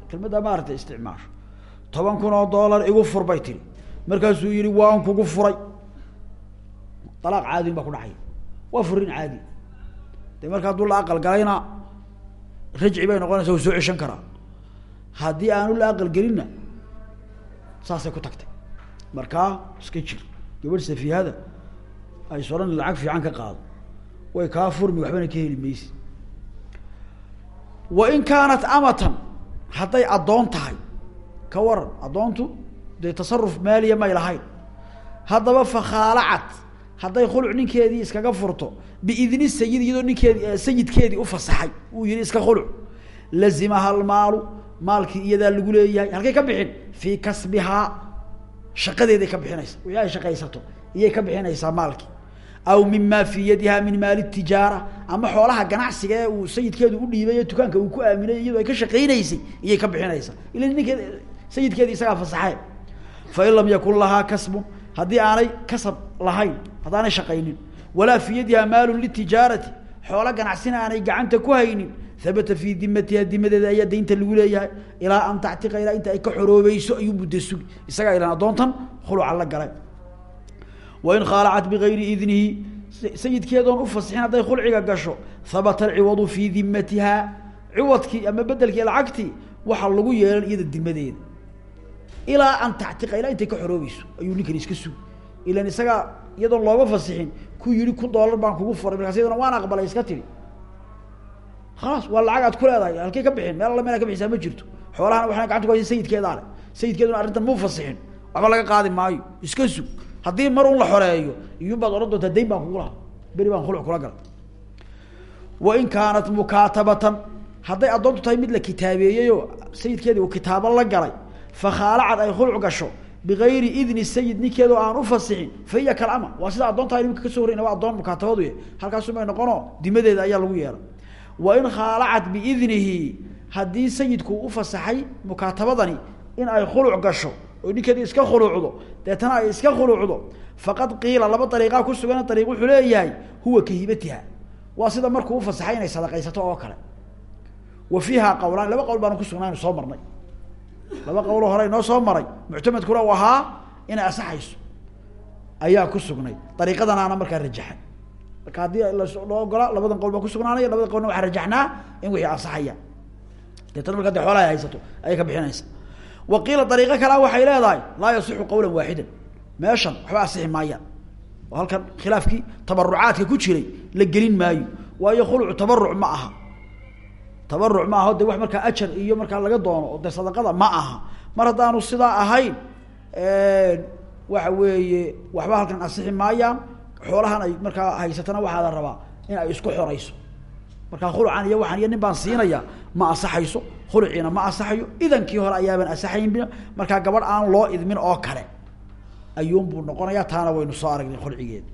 kelmadda maarata isticmaasho. Toban dollar igu fur bay tiri. Markaasuu yihi waan kugu furay. Dalaaq caadin baa ku dhacaya. Waa furin caadi. De marka hadduu la aqal galayna rajci bay noqonaysa soo ceshan karaa haddii aanu la aqal gelinna saasay ku tagtay. Markaa iska jir. Gabadh safiihada ay soran lacag fiican ka qaado. Way kaa furmi waxbana ka heli maysi. Wain kaanat amatan hadday addoon tahay ka waran addoontu dee tasaruf maaliya may lahayn. Haddaba fakhaalacat hadday khuluc ninkeedii iskaga furto biidni sayid iyadoo ninkeedi sayidkeedii ufasaxay uu yihi iska khuluc. Lazimaha almaalu maalkii iyadaa lagu leeyahay halkay ka bixin fii kasbihaa shaqadeeday ka bixinaysa wixii ay shaqaysato iyay ka bixinaysaa maalkii. Aw mima fii yadiha min maali tijaara ama xoolaha ganacsiga ee uu sayidkeedu u dhiibay ee dukaanka uu ku aaminay iyadoo ay ka shaqaynaysay iyay ka bixinaysaa. Ila ninkeed sayidkeedi isagaa fasaxeen fain lam yakun lahaa kasbun haddii aanay kasab lahayn haddaanay shaqaynin. Walaa fi yadiha maalu litijaarati xoolo ganacsina aanay gacanta ku haynin habata fii dimatiha dimadeeda ayaa daynta lagu leeyahay. Ilaa an tactiqa ilaa inta ay ka xoroobeyso ayuu muddo sugi isagaa ilan addoontan khuluca la galay. Wain khaalacat bigayri idnihi sayidkeedoon ufasixin hadday khulciga gasho habata alciwadu fii dimatiha ciwadkii ama bedelkii lacagtii waxaa lagu yeelan iyada dimadeeda ilaa an tactiqa ilaa intay ka xoroobeyso ayuu ninkan iska sugi ilan isagaa iyadoon looga fasixin ku yihi kun doolar baan kugu furay markaas iyadana waan aqbalay iska tiri khalaas waa lacag aad ku leedahay halkay ka bixin meel alla meel ka bixisaa ma jirto xoolahana waxana gacanta ku haysa sayidkeedaa le sayidkeeduna arrintan muu fasixin waxba laga qaadi maayo iska sug haddii mar un la xoreeyo iyuun baad odhan doontaa dayn baan kugu lahaa baan khuluc kula galay wain kaanat mukaatabatan hadday addoontu tahay mid la kitaabeeyeyoo sayidkeedii kitaabo la galay fakhaalacad ay khuluc gasho bigayri idni sayid ninkeedoo aan ufasixin fa hiya kalama waa sida addoontaa nimanka ka soo horreyna waa addoon mukaatabadu halkaasumay noqono dimadeeda ayaa lagu yeelay wain khaalacat biidnihi haddii sayidku ufasaxay mukaatabadani in ay khuluc gasho oo ninkeedii iska khuluucdo deetana ay iska khuluucdo faqad qiila laba dariiqaa ku sugan dariiq wuxuu huwa kahibatiha. Waa sida markuu ufasaxay inay sadaqaysato oo kale. Wa fiiha qawlaan laba qawl baanu kusugnaynu soo marnay. Laba qawlo hore inoo soo maray muctamadkuna u ahaa inay asaxayso. Ayaa ku sugnay. Dariiqadanaana markaa rajaxay marka haddii loo ogola labadan qowl baa kusugnaanaya labada qolna waxaa rajaxnaa in wixii ansaxaya. Deetana marka de xoolaha ay ka bixinaysa wa qiila dariiqo kalea waxay leedahay laa yasixu qawlan waaxidan. Meeshan waxba asixi maayaan oo halkan khilaafkii tabarucaadka ku jiray la gelin maayo. Waayo khulucu tabaruc ma aha. Tabaruc ma de wax markaa ajar iyo markaa laga doono oo sadaqada ma aha. Mar haddaanu sidaa ahayn waxa weeye waxba halkan asixi maayaan xoolahan ay markaa haysatana waxaa la rabaa in ay isku xorayso. Markaa khulucan iyo waxaan iyo nin baan siinaya ma asaxayso khuluciina ma asaxayo idankii hore ayaaban asaxaynba markaa gabadh aan loo idmin oo kale ayuunbuu noqonaya taana waynu soo aragnay khulcigeeda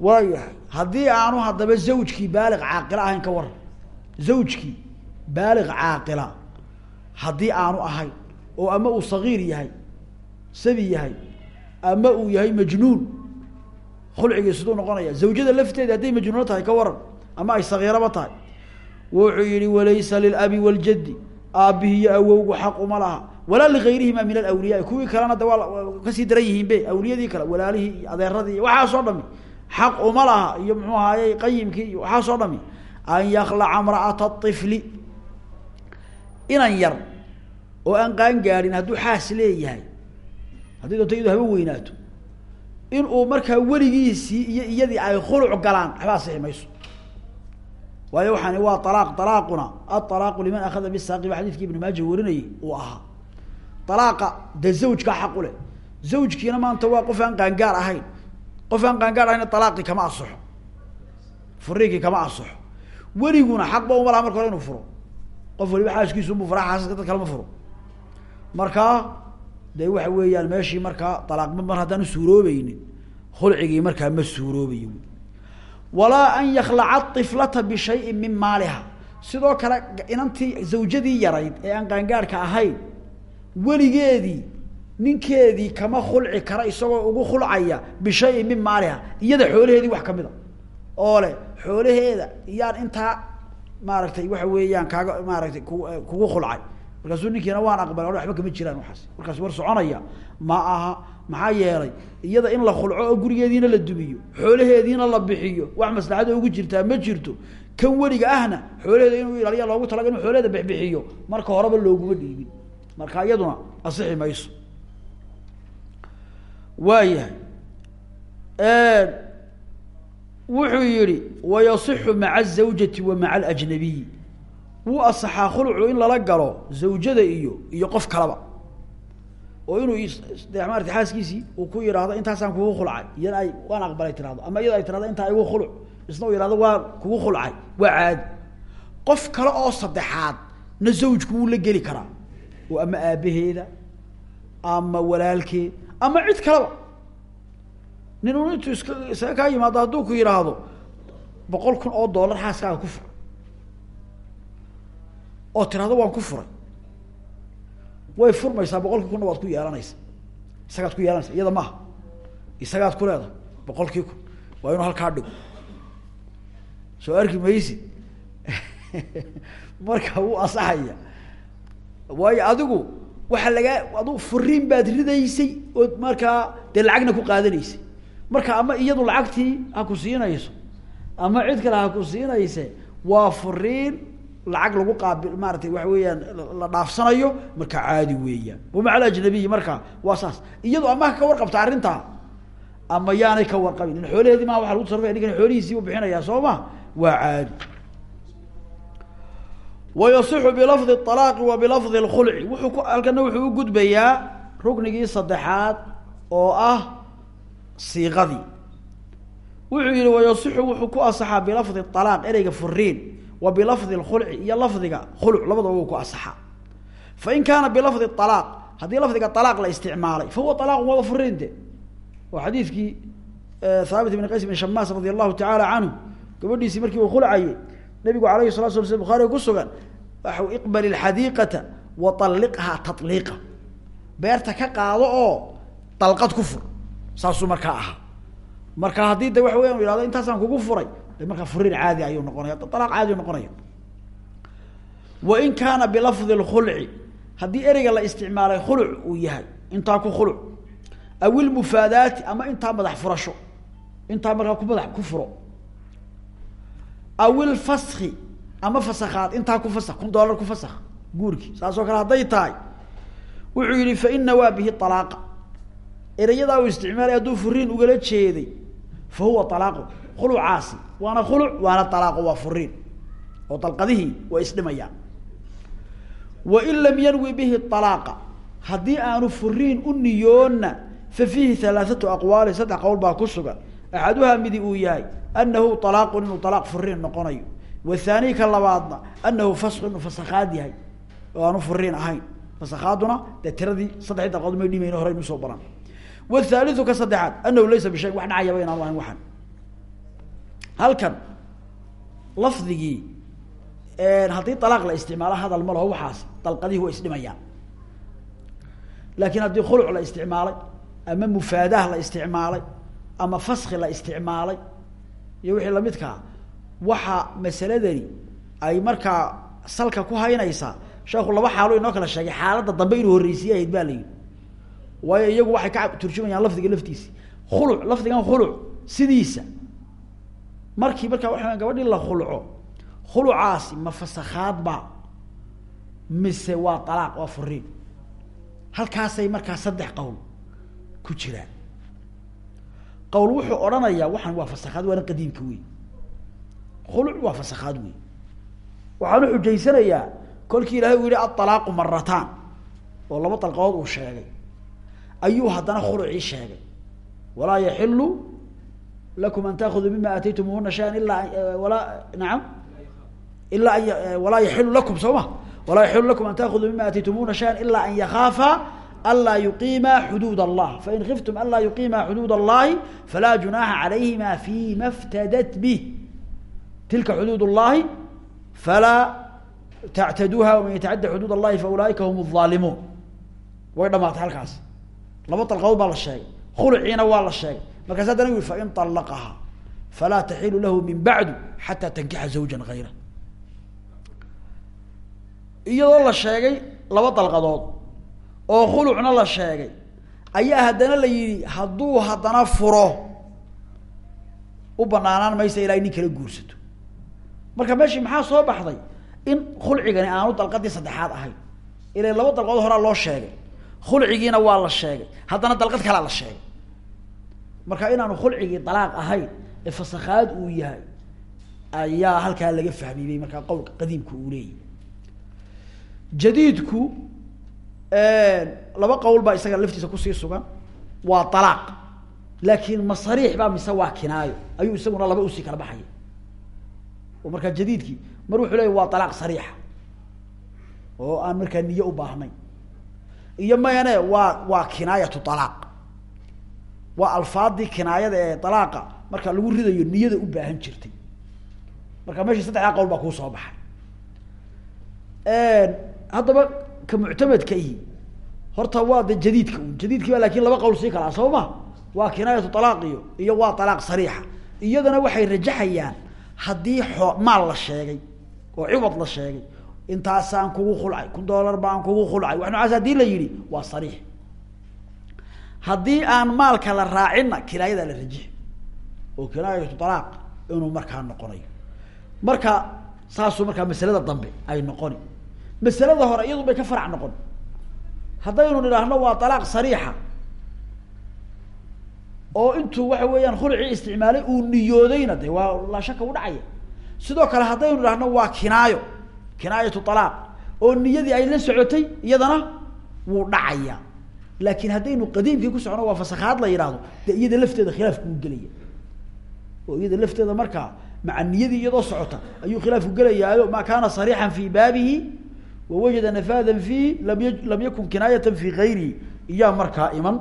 waayahay haddii aanu haddaba zawjkii baaliq caaqila ahayn ka waran zawjkii baaliq caaqila haddii aanu ahayn oo ama uu sagiir yahay sabi yahay ama uu yahay majnuun khulcigii siduu noqonaya. Zawjada lafteeda hadday majnuuno tahay ka waran ama ay sagiiraba tahay. Wuxuu yihi walaysa lilabi waljaddi aabbihi iyo awowgu xaq uma laha. Walaa ligayrihima min alawliyaai kuwii kalena de waa ka sii daran yihiin be awliyadii kale walaalihii iyo adeeradii iyo waxaasoo dhami. Xaq uma laha iyo muxuu ahaaye qayimkii iyo waxaasoo dhami. An yaklaca mra'ata ifli inan yar oo aan qaan gaadhin hadduu xaas leeyahay haddii doonto haba weynaato in uu markaa weligiisii iyo iyadii ay khuluc galaan waxba asixi mayso. Waayo waxaani waa alaaq alaaquna aalaaqu liman akhada bisaaqi ba xadidkii ibnu maaja warinayay uu ahaa. Alaaqa dee zawjkaa xaq u leh. Zawjkiina maanta waa qof aan qaangaar ahayn. Qof aan qaangaar ahayn alaaqii kama asaxo furiinkii kama asaxo weliguna xaqba uma laha marka hore inuu furo. Qof waliba xaaskiisubu fura xaasaska dad kalema furo. Markaa de waxa weeyaan meeshii markaa alaaqma mar haddaan suuroobeynin khulcigii markaa ma suuroobayo walaa an yaklaca iflata bishayin min maaliha. Sidoo kale inantii zawjadii yarayd ee aan qaangaarhka ahayn weligeedii ninkeedii kama khulci kara isagoo ugu khulcaya bishayin min maaliha. Iyada xoolaheedii wax ka mid a. Oo leh xoolaheeda iyaan intaa maaragtay waxa weeyaan kaaga maaragtay ku kugu khulcay markaasuu ninkiina waan aqbalay waxba kama jiraan waxaas. Markaas war soconaya ma aha maxaa yeelay iyada in la khulco oo gurigeediina la dumiyo xoolaheediina la bixiyo wax maslaxada ugu jirtaa ma jirto. Kan weliga ahna xoolaheeda inuu ilaaliya loogu talaga inu xoolaheeda bixbixiyo marka horeba looguma dhiibin. Marka iyaduna asixi mayso. Waayahay wuxuu yihi wayasixu maca azawjati wa maca alajnabiyi wuu asaxaa khulucu in lala galo zawjada iyo iyo qof kalaba. Oo inuu de maarata xaaskiisii uu ku yidhaahdo intaasaan kugu khulcay. Iyana ay waan aqbalay tirahdo ama iyada ay tirahdo intaa igu khuluc. Isna uu yihahdo waa kugu khulcay. Waa caadi qof kale oo saddexaad na zawjku wuu la geli karaa. Oo ama aabaheeda ama walaalkeed ama cid kaleba. Nin un intuu iska isaga kaa yimaado hadduu ku yidhaahdo boqol kun oo dollar xaaskaaga ku fura oo tirahdo waan ku furay. Way furmaysaa boqolkii kunna waad ku yeelanaysa isagaad ku yeelanaysa iyada maaha isagaad ku leedahay boqolkii kun. Waa inuu halkaa dhigo. Soo arki maysid (laughs) marka wuu asaxaya. Waayo adigu waxaa lagaa adu furiin baad ridaysay ood markaa dee lacagna ku qaadanaysay. Marka ama iyadu lacagtii ha ku siinayso ama cid kale ha ku siinayse waa furiin lacag lagu qaabil maaratay waxa weeyaan la dhaafsanayo marka caadi weeyaan. Wamaca alajnabiyi marka waa saas. Iyadu ama ka warqabta arrintaa ama yaanay ka warqabin. In xoolaheedii maa waa lagu tasarufaya ninkan xoolihiisii u bixinayaa soo waa caadi. Wayasixu bilafdi alaaqi wa bilafdi lkhulci wuxuu ku halkana wuxuu u gudbayaa ruknigii saddexaad oo ah siiqadii. Wuxuu yihi wayasixu wuxuu ku asaxaa bilafdi alaaq ereyga furiin wa bilafdi lkhulci iyo lafdiga khuluc labadaba wuu ku asaxaa fain kaana bilafdi alaaq haddii lafdiga alaaq la isticmaalay fa huwa alaaqu waaba furiin de. Oo xadiidkii haabit ibn qays ibn shamaas radi allahu tacaala canhu gabadhiisii markii uu khulcayay nabigu alayhi sala sl sl bukhariga ku sugan waxau iqbal ilxadiiqata wa alliqhaa tatliiqa. Beerta ka qaado oo dalqad ku fur saasuu markaa ahaa. Marka haddii de waxa weyan ihahdo intaasaan kugu furay de markaa furiin caadi ayuu noqonaya alaaq caadi u noqonaya wain kaana bilafdi lkhulci haddii ereyga la isticmaalay khuluc uu yahay intaa ku khuluc aw ilmufaadaati ama intaa madax furasho intaa markaa ku madax ku furo. Aw ilfaski ama fasakaad intaa ku fasak kun dollar ku fasak guurkii saas kale hadday tahay. Wuxuu yihi fa ina waa bihi alaaqa erayadaa uu isticmaalay hadduu furiin ugala jeeday fa huwa alaaqu khulucaasi waana khuluc waana alaaqo waa furiin oo dalqadihii waa isdhimayaan. Wain lam yanwi bihi alaaqa haddii aanu furiin u niyoonna fa fiihi alaaatu aqwaali saddex qowl baa ku sugan. Axaduhaa midi yahay anahu alaaqun inuu alaaq furiin noqonayo. Wathani ka labaadna anahu fasku inuu fasakaad yahay oo aanu ahayn. Fasakaaduna dee tiradii saddexdii dalqood may dhimayno hore inusoo baran. Wthaaliu ka saddexaad anahu laysa bishayin wax dhacayaba inaanu ahayn waxan halkan lafdigii haddii alaaq la isticmaalo hadal ma laho waxaas dalqadihi waa isdhimayaan. Laakiin haddii khuluc la isticmaalay ama mufaadaah la isticmaalay ama faski la isticmaalay iyo wixii lamidkaa waxa masaladani ay markaa salka ku haynaysaa sheekhu laba xaalo inoo kala sheegay xaaladda dambe inuu horreysiye ahayd ba la iyagu waxay ka turjumayaan lafdiga laftiisi. Khuluc lafdigan khuluc sidiisa markii markaa waxa gabadhii la khulco khulucaasi ma fasakhaadba mise waa alaaq waa furiin halkaasay markaa saddex qowl ku jiraan. Qowl wuxuu odhanayaa waxaan waa fasakhaad waana qadiimka wey khuluc waa fasakhaad wey waxaanu xujaysanayaa kolkii ilahay uu yihi aalaaqu marataan oo laba dalqadood uu sheegay. Ayuu haddana khulucii sheegay. Walaa yaxilu lakum an taakuduu mima aataytumuhuna shayan ilaa walaa naam ilaa an eh, walaa eh, yaxilu lakum soo ma? Walaa yaxilu lakum an taakuduu mima aataytumuhuna shayan ilaa an yakaafa anlaa yuqiima xuduud allah. Fain kiftum anlaa yuqiima xuduud allahi falaa junaaxa calayhima fima ftadat bih. Tilka xuduud اllahi falaa tactaduuha waman yatacadda xuduud allahi faulaaika hum aalimuun way dhamaatay halkaas. Laba dalqadood baa la sheegay. Khuluciina waa la sheegay markaas haddana ui fain طalaqaha falaa taxilu lahu min bacdu xataa tankixa zawja gayra iyadoo la sheegay laba dalqadood oo khulucna la sheegay ayaa haddana la yihi hadduu haddana furo u banaanaan maysa ilaa nin kala guursato. Marka meeshii maxaa soo baxday? In khulcigani aanu dalqadii saddexaad ahayn ila laba dalqadood horaa loo sheegay. Khulcigiina waa la sheegay. Haddana dalqad kalaa la sheegay marka inaanu khulcigii dalaaq ahayn ee uu yahay ayaa halkaa laga fahmiyey markaa qowlka qadiimka uu leeyahy jadiidku laba qowl baa isaga laftiisa ku sii sugan waa alaaq laakiin ma sariix mise waa kinaayo. Ayuu isaguna laba u sii kala baxaya. Oo markaa jadiidkii mar wuxuu leeya waa alaaq sariixa oo aan markaa niye u baahnayn. Iyo mayane waa waa kinaayatu alaaq waa alfaadii kinaayada ee alaaqa marka lagu ridayo niyada u baahan jirtay. Marka meeshii saddexdaa qowl baa kuu soo baxay. Haddaba ka muctamadka ihi horta waa de jadiidka un jadiidkii baa laakiin laba qowl sii kalaa soo ma waa kinaayatu alaaq iyo waa alaaq sariixa. Iyadana waxay rajaxayaan haddii xoo maal la sheegay oo ciwad la sheegay intaasaan kugu khulcay kun dollar baan kugu khulcay wax noocaas haddii la yidhi waa sariix haddii aan maalka la raacinna kinaayadaa la rajixi oo kinaayatu alaaq inuu markaa noqonayo. Marka saasuu markaa masalada dambe ay noqoni. Masalada hore iyadu bay ka farac noqon. Haddaynu nidhaahno waa alaaq sariixa. Oo intuu waxa weeyaan khulcii isticmaalay uu niyoodayna de waa laa shaka u dhacaya. Sidoo kale haddaynu idhahno waa kinaayo. Kinaayatu alaaq oo niyadii ay la socotay iyadana wuu dhacaya laakin haddaynu qadiimkii ku socono waa fasakhaad la yidhahdo de iyada lafteeda khilaafku gelaya. Oo iyada lafteeda markaa maca niyadii iyadoo socota ayuu khilaafku gelayaayo ma kaana sarixan fi baabihi wawajada nafaadan fiih lam y lam yakun kinaayatan fi gayrihi iyaa markaa iman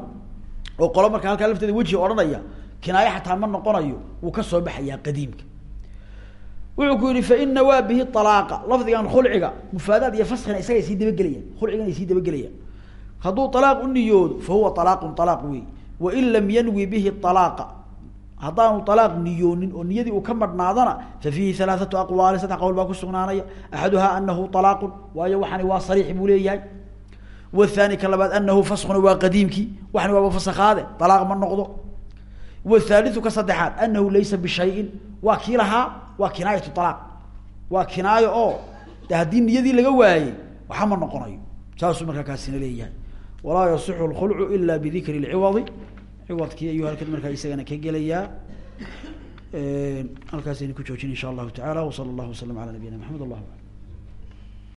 oo qolo markaa halkaa lafteeda weji odhanaya kinaayo xataa ma noqonayo wuu ka soo baxayaa qadiimka. Wuxuu ku yihi faina waa bihi alaaqa lafdigan khulciga mufaadaad iyo faskina isagay sii dabagelayaan. Khulcigan ay sii dabagelayaan hadduu alaaq u niyoodo fa huwa alaaqun alaaq wey wain lam yanwi bihi alaaqa haddaanu alaaq niyoonin oo niyadii uu ka madhnaadana fa fiihi alaaatu aqwaali saddex qowl baa ku sugnaanaya. Axaduhaa anahu alaaqun waayo waxani waa sariix buu leeyahay. Wathani ka labaad anahu faskuna waa qadiimkii waxani waaba fasakhaade alaaq ma noqdo. Wthaaliu ka saddexaad anahu laysa bishayin waa kii lahaa waa kinaayatu alaaq waa kinaayo oo de haddii niyadii laga waayey waxa ma noqonayo. Saasuu markaa kaasina leeyahay walaa yasixu lkhulcu ila bidikri lciwadi ciwadkii ayuu halkan markaa isagana ka gelayaa. Halkaasaynu ku joojin insha allahu tacala wsala allahu waslam ala nabiyina maxamed allah